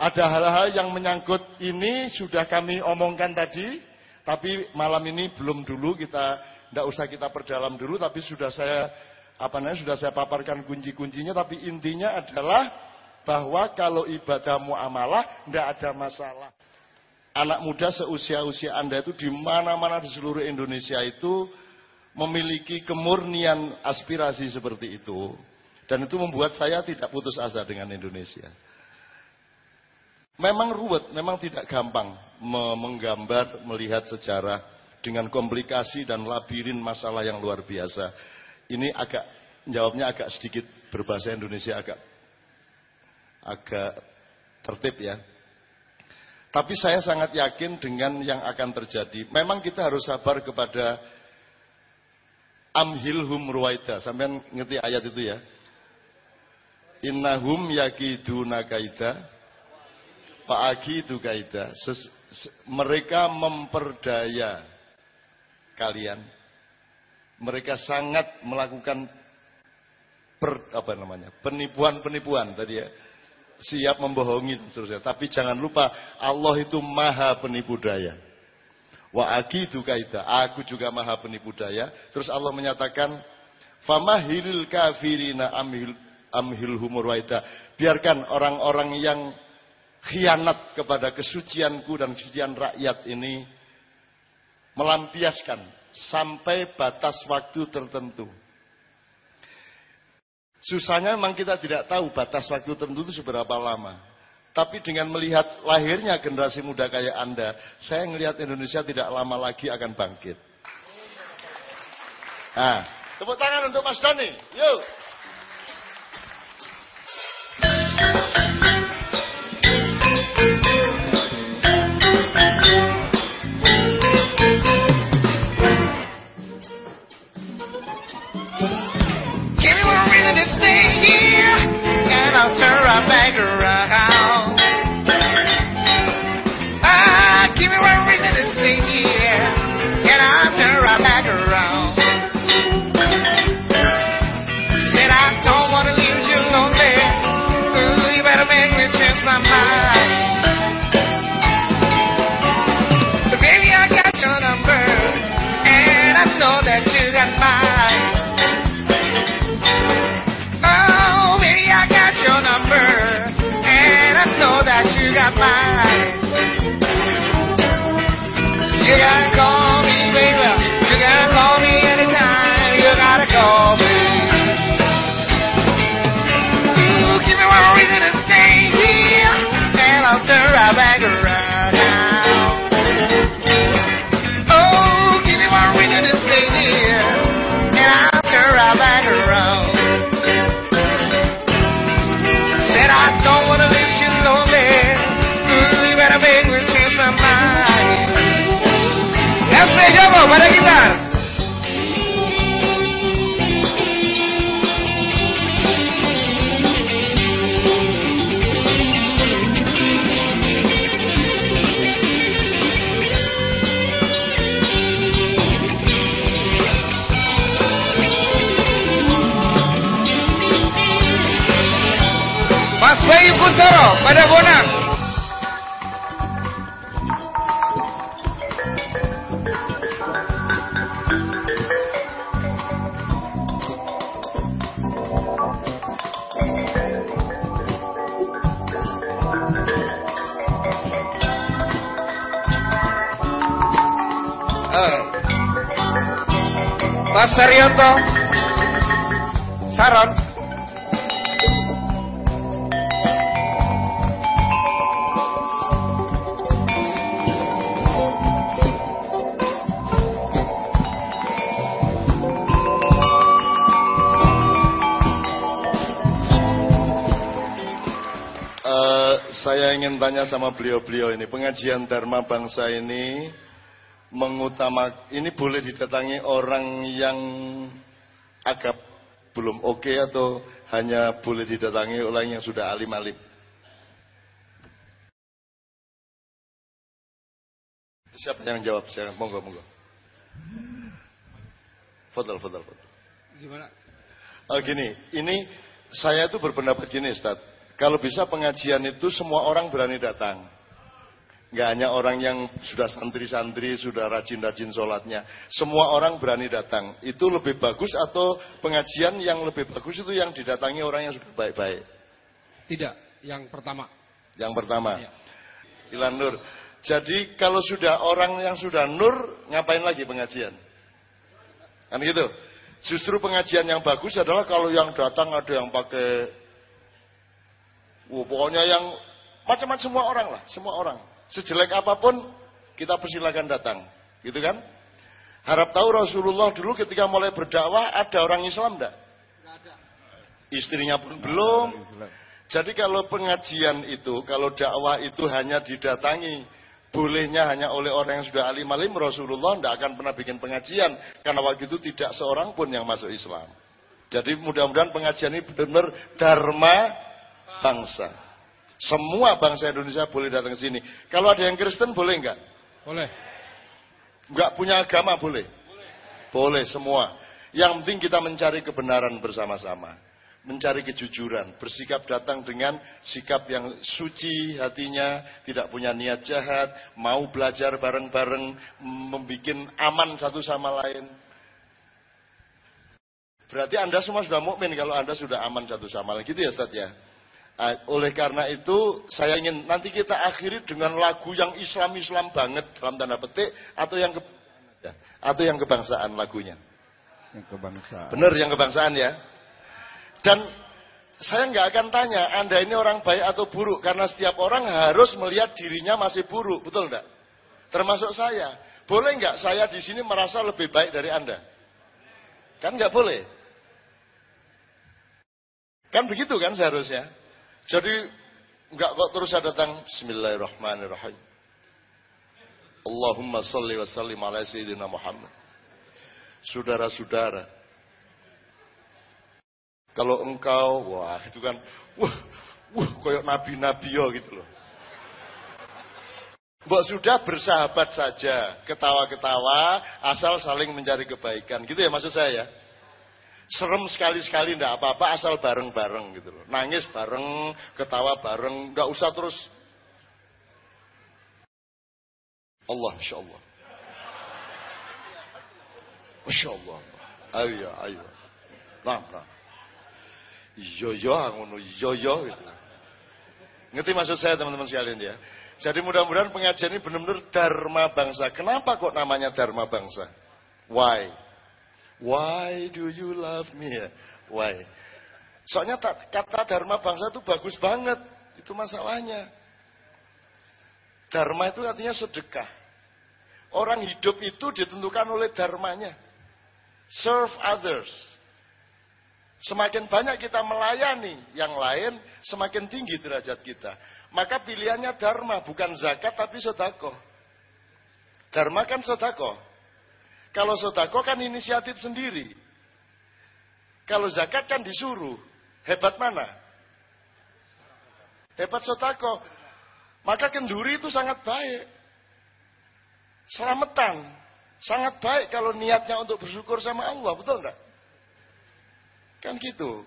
Ada hal-hal yang menyangkut ini sudah kami omongkan tadi Tapi malam ini belum dulu kita tidak usah kita perdalam dulu, tapi sudah saya apa namanya sudah saya paparkan kunci-kuncinya. Tapi intinya adalah bahwa kalau ibadah muamalah tidak ada masalah. Anak muda seusia-usia Anda itu di mana-mana di seluruh Indonesia itu memiliki kemurnian aspirasi seperti itu. Dan itu membuat saya tidak putus asa dengan Indonesia. Memang ruwet, memang tidak gampang menggambar, melihat sejarah dengan komplikasi dan labirin masalah yang luar biasa. Ini agak, jawabnya agak sedikit berbahasa Indonesia agak agak tertib ya. Tapi saya sangat yakin dengan yang akan terjadi. Memang kita harus sabar kepada amhilhum ruwaida. Sampai ngerti ayat itu ya. Innahum yakiduna kaida. Fa'akidu kaida. Mereka memperdaya kalian. Mereka sangat melakukan per, apa namanya penipuan-penipuan tadi ya siap membohongi terusnya. Tapi jangan lupa Allah itu maha penipu daya. Wa akidu kaida. Aku juga maha penipu daya. Terus Allah menyatakan, Famahilil kafirina amhil, amhil humur waida. Biarkan orang-orang yang khianat kepada kesucianku dan kesucian rakyat ini melampiaskan sampai batas waktu tertentu. Susahnya memang kita tidak tahu batas waktu tertentu itu seberapa lama. Tapi dengan melihat lahirnya generasi muda kayak Anda, saya melihat Indonesia tidak lama lagi akan bangkit. Nah, tepuk tangan untuk Mas Dani. Yuk. Tanya sama beliau-beliau ini, pengajian Dharma bangsa ini mengutama ini boleh didatangi orang yang agak belum oke okay atau hanya boleh didatangi orang yang sudah alim-alim? Siapa yang jawab? Saya monggo monggo. Fadal, fadal, fadal. Gimana? Oh gini, ini saya itu berpendapat gini, Ustaz. Kalau bisa pengajian itu semua orang berani datang. Nggak hanya orang yang sudah santri-santri, sudah rajin-rajin sholatnya. Semua orang berani datang. Itu lebih bagus atau pengajian yang lebih bagus itu yang didatangi orang yang sudah baik-baik? Tidak, yang pertama. Yang pertama. Ya. Ilan Nur. Jadi kalau sudah orang yang sudah nur, ngapain lagi pengajian? Kan gitu. Justru pengajian yang bagus adalah kalau yang datang ada yang pakai, oh, pokoknya yang macam-macam semua orang lah, semua orang. Sejelek apa pun kita persilakan datang, gitu kan? Harap tahu Rasulullah dulu ketika mulai berdakwah ada orang Islam enggak? Istrinya pun belum. Jadi kalau pengajian itu, kalau dakwah itu hanya didatangi, bolehnya hanya oleh orang yang sudah alim alim, Rasulullah tidak akan pernah bikin pengajian. Karena waktu itu tidak seorang pun yang masuk Islam. Jadi mudah-mudahan pengajian ini benar-benar dharma bangsa. Semua bangsa Indonesia boleh datang ke sini. Kalau ada yang Kristen boleh enggak? Boleh. Enggak punya agama boleh? Boleh. Boleh semua. Yang penting kita mencari kebenaran bersama-sama. Mencari kejujuran. Bersikap datang dengan sikap yang suci hatinya. Tidak punya niat jahat. Mau belajar bareng-bareng. Membuat aman satu sama lain. Berarti Anda semua sudah mukmin kalau Anda sudah aman satu sama lain. Gitu ya Ustaz ya? Ah, oleh karena itu saya ingin nanti kita akhiri dengan lagu yang Islam-Islam banget dalam tanda petik atau yang ke, ya, atau yang kebangsaan lagunya. Yang kebangsaan. Benar yang kebangsaan ya. Dan saya nggak akan tanya Anda ini orang baik atau buruk karena setiap orang harus melihat dirinya masih buruk, betul enggak? Termasuk saya. Boleh nggak saya di sini merasa lebih baik dari Anda? Kan nggak boleh. Kan begitu kan seharusnya? Jadi enggak kok terus ada datang Bismillahirrahmanirrahim. Allahumma salli wa sallim ala sayyidina Muhammad. Saudara-saudara, kalau engkau, wah itu kan, wah, wah, koyok nabi-nabi yo gitu loh. Mbok sudah bersahabat saja, ketawa-ketawa, asal saling mencari kebaikan. Gitu ya maksud saya ya serem sekali-sekali ndak apa-apa asal bareng-bareng gitu loh. Nangis bareng, ketawa bareng, nggak usah terus Allah Masya Allah. Masya Allah. Ayo, ayo. Nah, nah. Iya, iya, ngono, iya, iya, gitu. Ngerti maksud saya teman-teman sekalian ya. Jadi mudah-mudahan pengajian ini benar-benar dharma bangsa. Kenapa kok namanya dharma bangsa? Why? Why do you love me? Why? Soalnya kata dharma bangsa itu bagus banget. Itu masalahnya. Dharma itu artinya sedekah. Orang hidup itu ditentukan oleh dharmanya. Serve others. Semakin banyak kita melayani yang lain, semakin tinggi derajat kita. Maka pilihannya dharma, bukan zakat tapi sodako. Dharma kan sodako. Kalau sodako kan inisiatif sendiri. Kalau zakat kan disuruh. Hebat mana? Hebat sodako. Maka kenduri itu sangat baik. Selamatan. Sangat baik kalau niatnya untuk bersyukur sama Allah. Betul enggak? Kan gitu.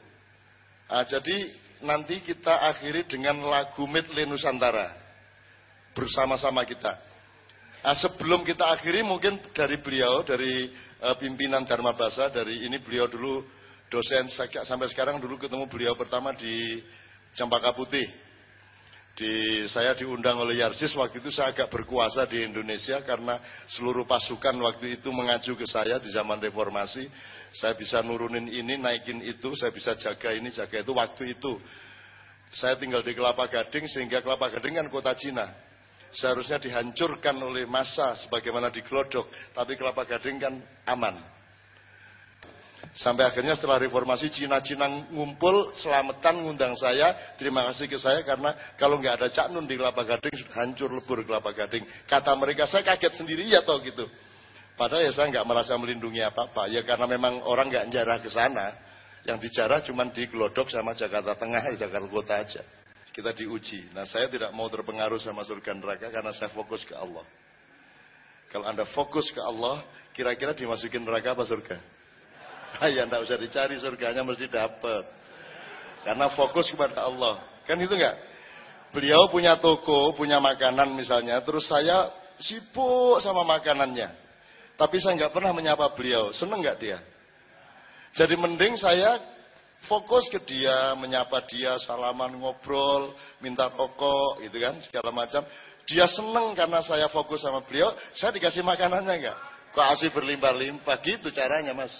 Nah, jadi nanti kita akhiri dengan lagu Midli Nusantara. Bersama-sama kita. Nah, sebelum kita akhiri mungkin dari beliau, dari uh, pimpinan Dharma Basa, dari ini beliau dulu dosen sampai sekarang dulu ketemu beliau pertama di Cempaka Putih. Di, saya diundang oleh Yarsis waktu itu saya agak berkuasa di Indonesia karena seluruh pasukan waktu itu mengacu ke saya di zaman reformasi. Saya bisa nurunin ini, naikin itu, saya bisa jaga ini, jaga itu. Waktu itu saya tinggal di Kelapa Gading sehingga Kelapa Gading kan kota Cina seharusnya dihancurkan oleh massa sebagaimana di Glodok, tapi Kelapa Gading kan aman. Sampai akhirnya setelah reformasi Cina-Cina ngumpul, selamatan ngundang saya, terima kasih ke saya karena kalau nggak ada Cak Nun di Kelapa Gading hancur lebur Kelapa Gading. Kata mereka saya kaget sendiri ya tau gitu. Padahal ya saya nggak merasa melindungi apa-apa, ya karena memang orang nggak jarah ke sana. Yang dijarah cuma di Glodok sama Jakarta Tengah, Jakarta Kota aja kita diuji. Nah saya tidak mau terpengaruh sama surga neraka karena saya fokus ke Allah. Kalau anda fokus ke Allah, kira-kira dimasukin neraka apa surga? (laughs) Ah, ya tidak usah dicari surganya mesti dapat. Karena fokus kepada Allah. Kan itu enggak? beliau punya toko, punya makanan misalnya, terus saya sibuk sama makanannya. Tapi saya nggak pernah menyapa beliau. Seneng nggak dia? Jadi mending saya fokus ke dia, menyapa dia, salaman, ngobrol, minta toko, gitu kan, segala macam. Dia seneng karena saya fokus sama beliau, saya dikasih makanannya enggak? Kok asih berlimpah-limpah, gitu caranya mas.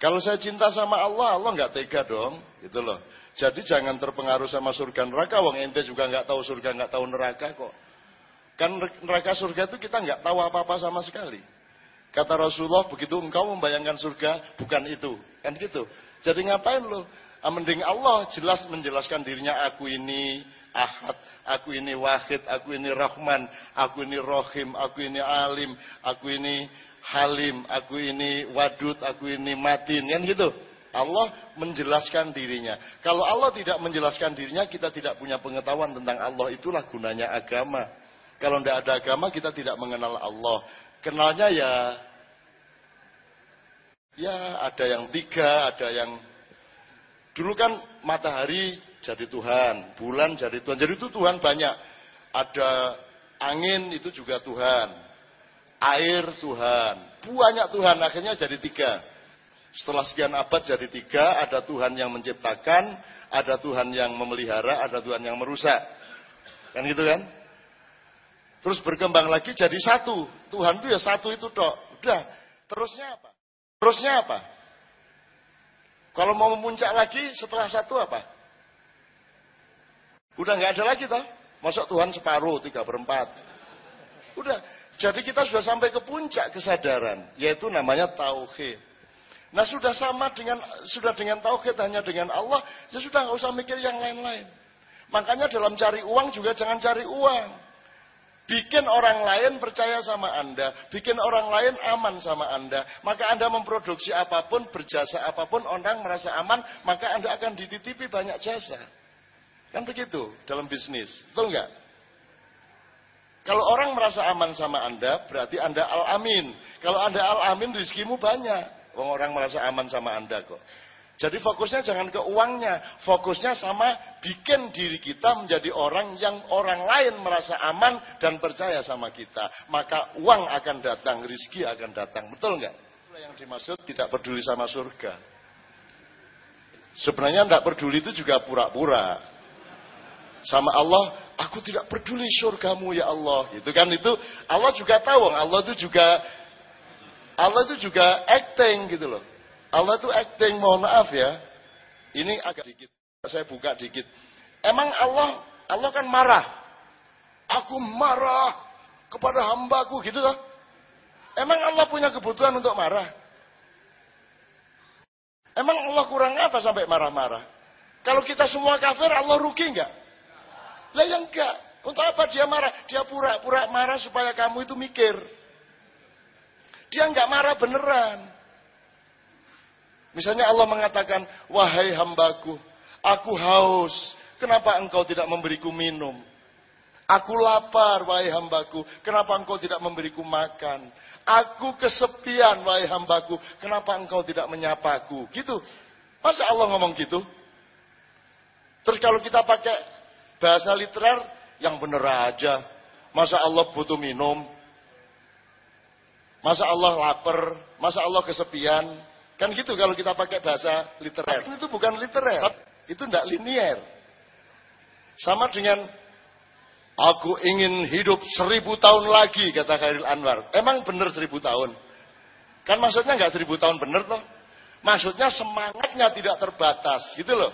Kalau saya cinta sama Allah, Allah nggak tega dong, gitu loh. Jadi jangan terpengaruh sama surga neraka, wong ente juga nggak tahu surga, nggak tahu neraka kok. Kan neraka surga itu kita nggak tahu apa-apa sama sekali. Kata Rasulullah, begitu engkau membayangkan surga, bukan itu. Kan gitu. Jadi ngapain lo? Ah, mending Allah jelas menjelaskan dirinya, aku ini ahad, aku ini wahid, aku ini rahman, aku ini rohim, aku ini alim, aku ini halim, aku ini wadud, aku ini matin, kan gitu. Allah menjelaskan dirinya. Kalau Allah tidak menjelaskan dirinya, kita tidak punya pengetahuan tentang Allah. Itulah gunanya agama. Kalau tidak ada agama, kita tidak mengenal Allah. Kenalnya ya, ya ada yang tiga, ada yang dulu kan matahari jadi Tuhan, bulan jadi Tuhan. Jadi itu Tuhan banyak. Ada angin itu juga Tuhan, air Tuhan, banyak Tuhan, akhirnya jadi tiga. Setelah sekian abad jadi tiga, ada Tuhan yang menciptakan, ada Tuhan yang memelihara, ada Tuhan yang merusak. Kan gitu kan? Terus berkembang lagi jadi satu. Tuhan itu ya satu itu dok. Udah. Terusnya apa? Terusnya apa? Kalau mau memuncak lagi setelah satu apa? Udah nggak ada lagi toh. Masuk Tuhan separuh, tiga perempat. Udah. Jadi kita sudah sampai ke puncak kesadaran, yaitu namanya tauhid. Nah sudah sama dengan sudah dengan tauhid hanya dengan Allah, ya sudah nggak usah mikir yang lain-lain. Makanya dalam cari uang juga jangan cari uang. Bikin orang lain percaya sama Anda, bikin orang lain aman sama Anda. Maka Anda memproduksi apa pun, berjasa apa pun, orang merasa aman, maka Anda akan dititipi banyak jasa. Kan begitu dalam bisnis, betul nggak? Kalau orang merasa aman sama Anda, berarti Anda al-amin. Kalau Anda al-amin, rizkimu banyak. Orang merasa aman sama Anda kok. Jadi fokusnya jangan ke uangnya, fokusnya sama bikin diri kita menjadi orang yang orang lain merasa aman dan percaya sama kita. Maka uang akan datang, rizki akan datang. Betul nggak? Yang dimaksud tidak peduli sama surga. Sebenarnya tidak peduli itu juga pura-pura. Sama Allah, Aku tidak peduli surgamu ya Allah. Gitu kan itu Allah juga tahu. Allah itu juga Allah itu juga acting gitu loh. Allah itu acting. Mohon maaf ya. Ini agak dikit. Saya buka dikit. Emang Allah Allah kan marah. Aku marah kepada hambaku gitu loh. Emang Allah punya kebutuhan untuk marah? Emang Allah kurang apa sampai marah-marah? Kalau kita semua kafir, Allah rugi enggak? Lah yang enggak. Untuk apa dia marah? Dia pura-pura marah supaya kamu itu mikir. Dia enggak marah beneran. Misalnya Allah mengatakan, wahai hambaku, aku haus. Kenapa engkau tidak memberiku minum? Aku lapar, wahai hambaku. Kenapa engkau tidak memberiku makan? Aku kesepian, wahai hambaku. Kenapa engkau tidak menyapaku? Gitu. Masa Allah ngomong gitu? Terus kalau kita pakai Bahasa literer yang bener aja. Masa Allah butuh minum? Masa Allah lapar? Masa Allah kesepian? Kan gitu kalau kita pakai bahasa literer. Itu bukan literer. Itu tidak linier. Sama dengan aku ingin hidup seribu tahun lagi kata Khairil Anwar. Emang bener seribu tahun? Kan maksudnya nggak seribu tahun bener toh? Maksudnya semangatnya tidak terbatas gitu loh.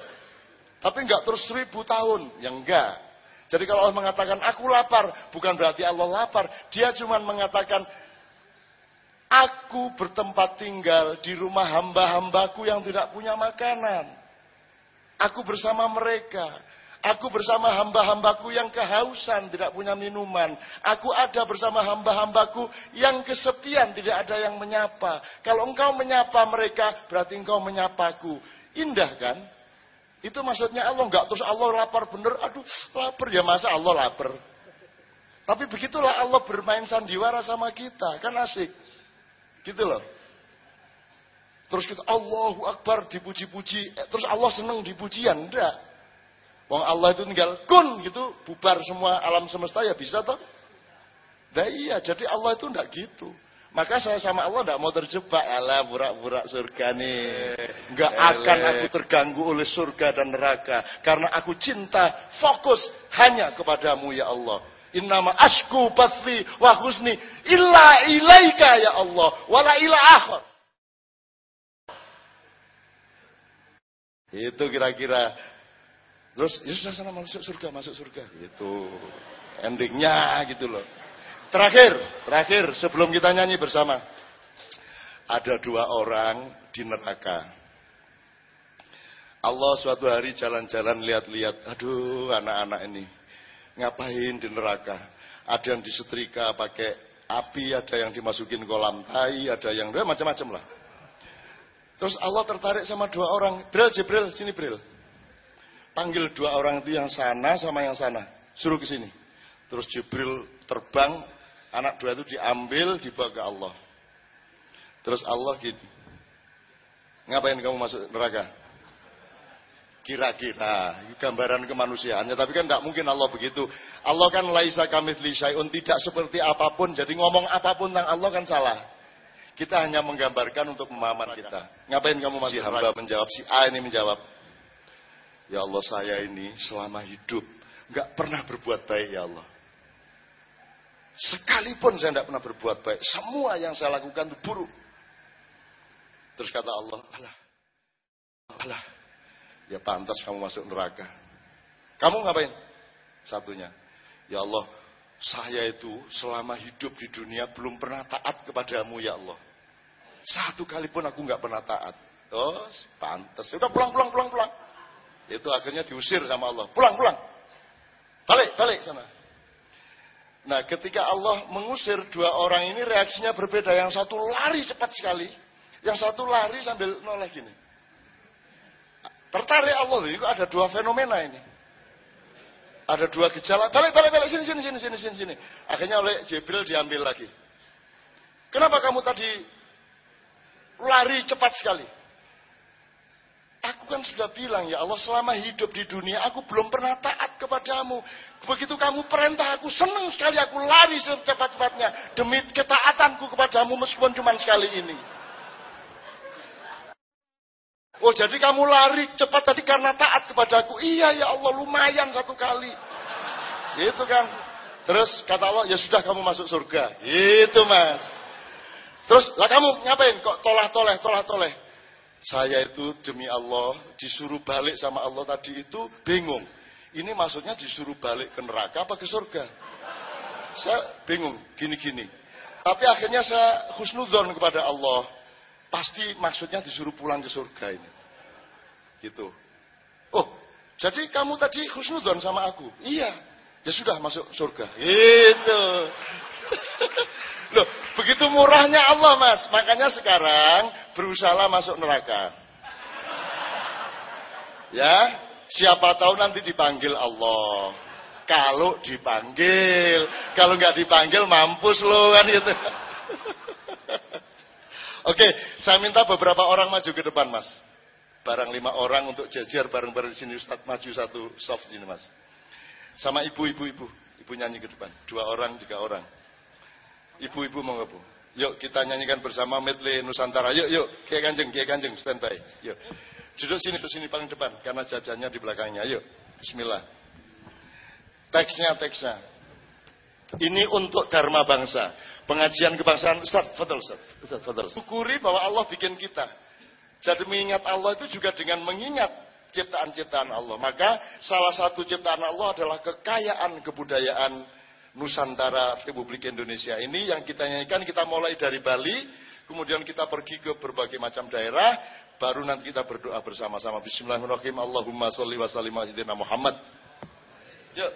Tapi enggak terus seribu tahun. Yang enggak. Jadi kalau Allah mengatakan aku lapar, bukan berarti Allah lapar. Dia cuma mengatakan aku bertempat tinggal di rumah hamba-hambaku yang tidak punya makanan. Aku bersama mereka. Aku bersama hamba-hambaku yang kehausan, tidak punya minuman. Aku ada bersama hamba-hambaku yang kesepian, tidak ada yang menyapa. Kalau engkau menyapa mereka, berarti engkau menyapaku. Indah kan? Itu maksudnya Allah enggak terus Allah lapar bener. Aduh, lapar ya masa Allah lapar. Tapi begitulah Allah bermain sandiwara sama kita, kan asik. Gitu loh. Terus kita Allahu Akbar dipuji-puji, eh, terus Allah senang dipujian, enggak. Wong Allah itu tinggal kun gitu, bubar semua alam semesta ya bisa toh? Nah iya, jadi Allah itu enggak gitu. Maka saya sama Allah enggak mau terjebak. Alah burak-burak surga nih. Enggak akan aku terganggu oleh surga dan neraka. Karena aku cinta, fokus hanya kepadamu ya Allah. Innama ashku bathi wa husni illa ilaika ya Allah. Wala ila akhir. Itu kira-kira Terus, ya sudah sana masuk surga, masuk surga. Gitu. Endingnya gitu loh. Terakhir, terakhir sebelum kita nyanyi bersama. Ada dua orang di neraka. Allah suatu hari jalan-jalan lihat-lihat, aduh anak-anak ini ngapain di neraka? Ada yang disetrika pakai api, ada yang dimasukin kolam tai, ada yang macam-macam lah. Terus Allah tertarik sama dua orang, Bril, Jibril, sini Bril panggil dua orang itu yang sana sama yang sana. Suruh ke sini. Terus Jibril terbang, anak dua itu diambil, dibawa ke Allah. Terus Allah gini. Ngapain kamu masuk neraka? Kira-kira, gambaran kemanusiaannya. Tapi kan tidak mungkin Allah begitu. Allah kan laisa kamitsli syai'un, tidak seperti apa pun. Jadi ngomong apa pun tentang Allah kan salah. Kita hanya menggambarkan untuk pemahaman kita. Ngapain kamu masih hamba menjawab? Si A ini menjawab. Ya Allah saya ini selama hidup nggak pernah berbuat baik ya Allah. Sekalipun saya tidak pernah berbuat baik. Semua yang saya lakukan itu buruk. Terus kata Allah, Allah, Allah, ya pantas kamu masuk neraka. Kamu ngapain? Satunya, ya Allah, saya itu selama hidup di dunia belum pernah taat kepadamu ya Allah. Satu kali pun aku nggak pernah taat. Oh, pantas. Udah pulang, pulang, pulang, pulang. Itu akhirnya diusir sama Allah. Pulang, pulang. Balik, balik sana. Nah, ketika Allah mengusir dua orang ini reaksinya berbeda. Yang satu lari cepat sekali, yang satu lari sambil noleh gini. Tertarik Allah, itu ada dua fenomena ini. Ada dua gejala. Balik, balik, balik, sini, sini, sini, sini, sini. Akhirnya oleh Jibril diambil lagi. Kenapa kamu tadi lari cepat sekali? Aku kan sudah bilang ya Allah selama hidup di dunia aku belum pernah taat kepadamu. Begitu kamu perintah aku senang sekali aku lari secepat-cepatnya demi ketaatanku kepadamu meskipun cuma sekali ini. Oh jadi kamu lari cepat tadi karena taat kepadaku. Iya ya Allah lumayan satu kali. Gitu kan. Terus kata Allah ya sudah kamu masuk surga. Gitu mas. Terus lah kamu ngapain kok tolah-toleh tolah-toleh. Saya itu demi Allah disuruh balik sama Allah tadi itu bingung. Ini maksudnya disuruh balik ke neraka apa ke surga? Saya bingung, gini-gini. Tapi akhirnya saya husnudon kepada Allah. Pasti maksudnya disuruh pulang ke surga ini. Gitu. Oh, jadi kamu tadi husnudon sama aku? Iya. Ya sudah masuk surga. Gitu. (laughs) Loh, begitu murahnya Allah mas. Makanya sekarang berusaha masuk neraka. Ya, siapa tahu nanti dipanggil Allah. Kalau dipanggil, kalau nggak dipanggil mampus lo kan gitu. (laughs) Oke, saya minta beberapa orang maju ke depan mas. Barang lima orang untuk jajar bareng-bareng di sini Ustaz maju satu soft sini mas. Sama ibu-ibu ibu, ibu nyanyi ke depan. Dua orang, tiga orang. Ibu-ibu mau ngapu. Yuk kita nyanyikan bersama medley Nusantara. Yuk, yuk, Kiai Kanjeng, Kiai Kanjeng, standby. Yuk. Duduk sini, duduk sini paling depan, karena jajannya di belakangnya. Yuk, Bismillah. Teksnya, teksnya. Ini untuk dharma bangsa. Pengajian kebangsaan, Ustaz, fadal Ustaz. Ustaz, fadal. Syukuri bahwa Allah bikin kita. Jadi mengingat Allah itu juga dengan mengingat ciptaan-ciptaan Allah. Maka salah satu ciptaan Allah adalah kekayaan kebudayaan Nusantara Republik Indonesia ini yang kita nyanyikan kita mulai dari Bali, kemudian kita pergi ke berbagai macam daerah, baru nanti kita berdoa bersama-sama. Bismillahirrahmanirrahim. Allahumma sholli wa sallim ala Muhammad. Yuk.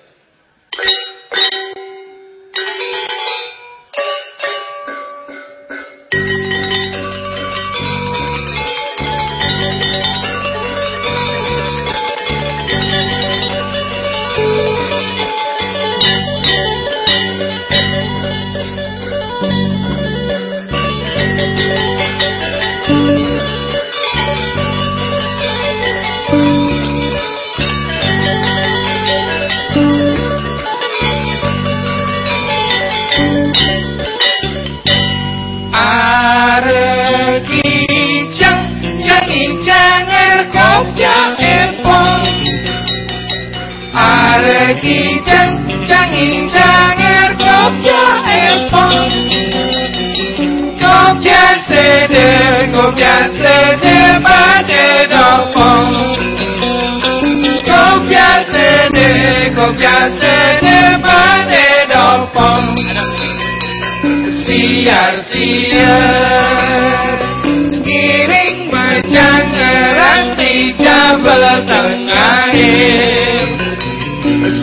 Tengah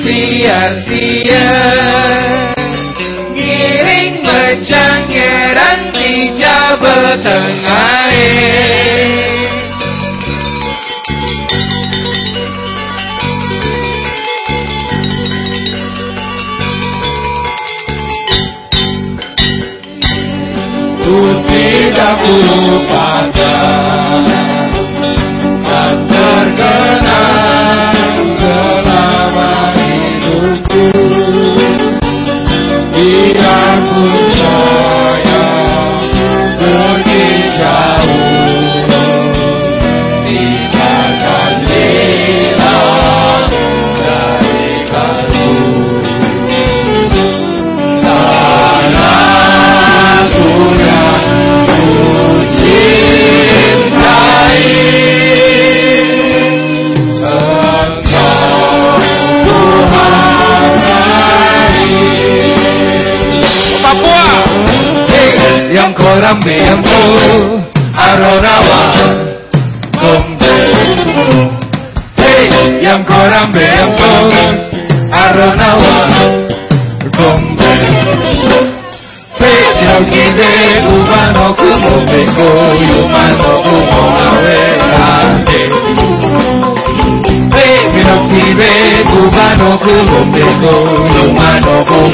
Siar-siar Giring menjangeran di jabal tengah No pecó, no humano con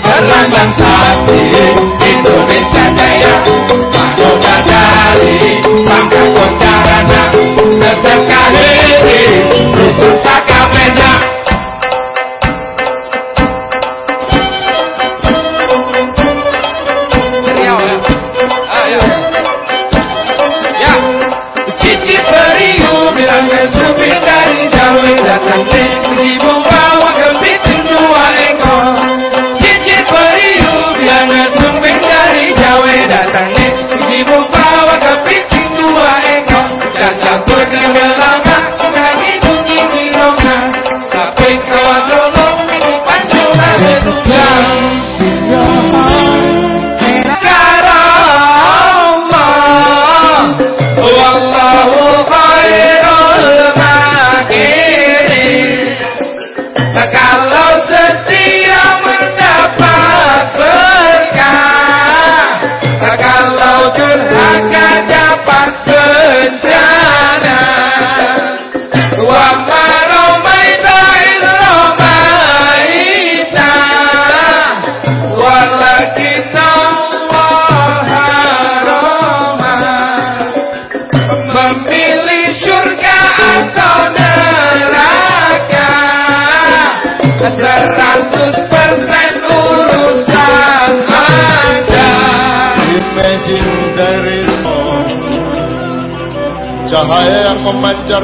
Erlangga Sakti Indonesia Jaya.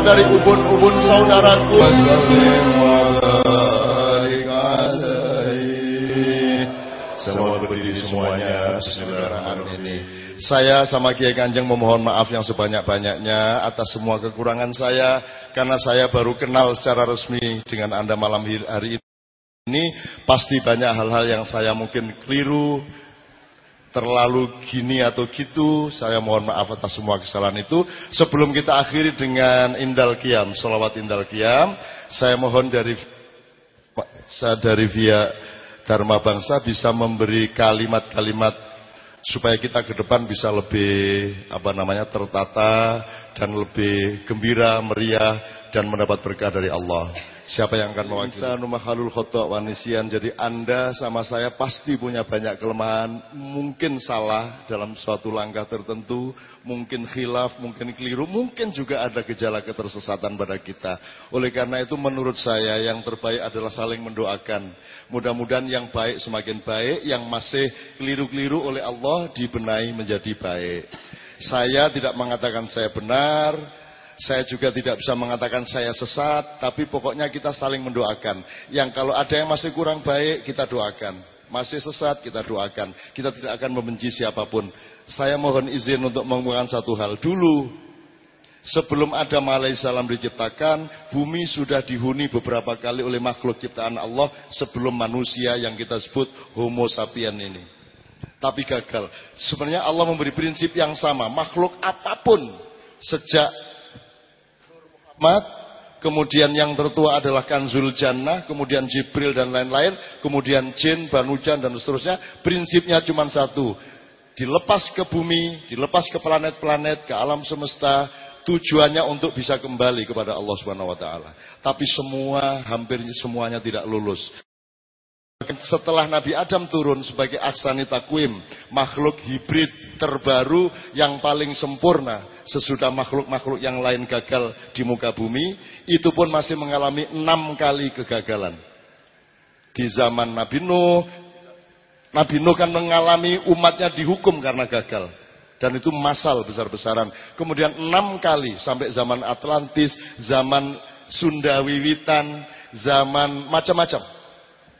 Dari ubun-ubun saudaraku. Semua berdiri semuanya. Bismillahirrahmanirrahim. Saya sama Kiai Kanjeng memohon maaf yang sebanyak-banyaknya atas semua kekurangan saya karena saya baru kenal secara resmi dengan Anda malam hari ini. Pasti banyak hal-hal yang saya mungkin keliru, terlalu gini atau gitu. Saya mohon maaf atas semua kesalahan itu. Sebelum kita akhiri dengan Indal Qiyam, salawat Indal Qiyam, saya mohon dari saya dari via Dharma Bangsa bisa memberi kalimat-kalimat supaya kita ke depan bisa lebih apa namanya tertata dan lebih gembira, meriah dan mendapat berkah dari Allah. Siapa yang akan mewakili? Khotok wanisian. Jadi Anda sama saya pasti punya banyak kelemahan. Mungkin salah dalam suatu langkah tertentu. Mungkin khilaf, mungkin keliru. Mungkin juga ada gejala ketersesatan pada kita. Oleh karena itu menurut saya yang terbaik adalah saling mendoakan. Mudah-mudahan yang baik semakin baik. Yang masih keliru-keliru oleh Allah dibenahi menjadi baik. Saya tidak mengatakan saya benar, saya juga tidak bisa mengatakan saya sesat, tapi pokoknya kita saling mendoakan. Yang kalau ada yang masih kurang baik, kita doakan. Masih sesat, kita doakan. Kita tidak akan membenci siapa pun. Saya mohon izin untuk mengumumkan satu hal. Dulu, sebelum ada Malaysia salam diciptakan, bumi sudah dihuni beberapa kali oleh makhluk ciptaan Allah sebelum manusia yang kita sebut homo sapien ini. Tapi gagal. Sebenarnya Allah memberi prinsip yang sama. Makhluk apa pun sejak Muhammad, kemudian yang tertua adalah Kanzul Jannah, kemudian Jibril dan lain-lain, kemudian Jin, Banujan dan seterusnya. Prinsipnya cuma satu, dilepas ke bumi, dilepas ke planet-planet, ke alam semesta, tujuannya untuk bisa kembali kepada Allah Subhanahu wa taala. Tapi semua hampir semuanya tidak lulus. Setelah Nabi Adam turun sebagai aksani takwim, makhluk hibrid terbaru yang paling sempurna sesudah makhluk-makhluk yang lain gagal di muka bumi, itu pun masih mengalami enam kali kegagalan. Di zaman Nabi Nuh, Nabi Nuh kan mengalami umatnya dihukum karena gagal. Dan itu masal besar-besaran. Kemudian enam kali sampai zaman Atlantis, zaman Sunda Wiwitan, zaman macam-macam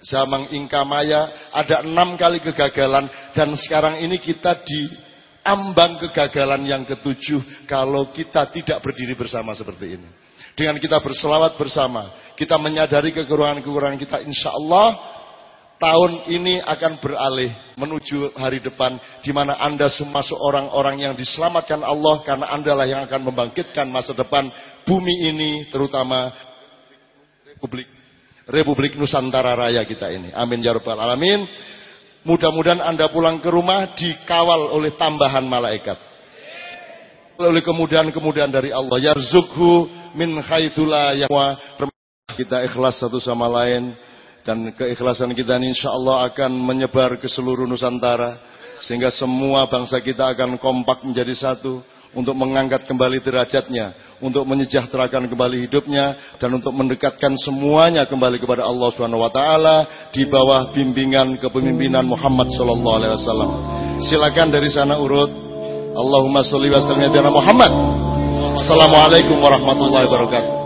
zaman Inka Maya ada enam kali kegagalan dan sekarang ini kita di ambang kegagalan yang ketujuh kalau kita tidak berdiri bersama seperti ini. Dengan kita berselawat bersama, kita menyadari kekurangan-kekurangan kita, insya Allah tahun ini akan beralih menuju hari depan di mana Anda semua seorang orang yang diselamatkan Allah karena Anda lah yang akan membangkitkan masa depan bumi ini terutama Republik Republik Nusantara Raya kita ini. Amin ya rabbal alamin. Mudah-mudahan Anda pulang ke rumah dikawal oleh tambahan malaikat. Oleh kemudahan-kemudahan dari Allah. Yarzukhu min khaitula yahwa. Kita ikhlas satu sama lain. Dan keikhlasan kita ini insya Allah akan menyebar ke seluruh Nusantara. Sehingga semua bangsa kita akan kompak menjadi satu. Untuk mengangkat kembali derajatnya untuk menyejahterakan kembali hidupnya dan untuk mendekatkan semuanya kembali kepada Allah Subhanahu wa taala di bawah bimbingan kepemimpinan Muhammad sallallahu alaihi wasallam. Silakan dari sana urut. Allahumma shalli wa sallim ala Muhammad. Assalamualaikum warahmatullahi wabarakatuh.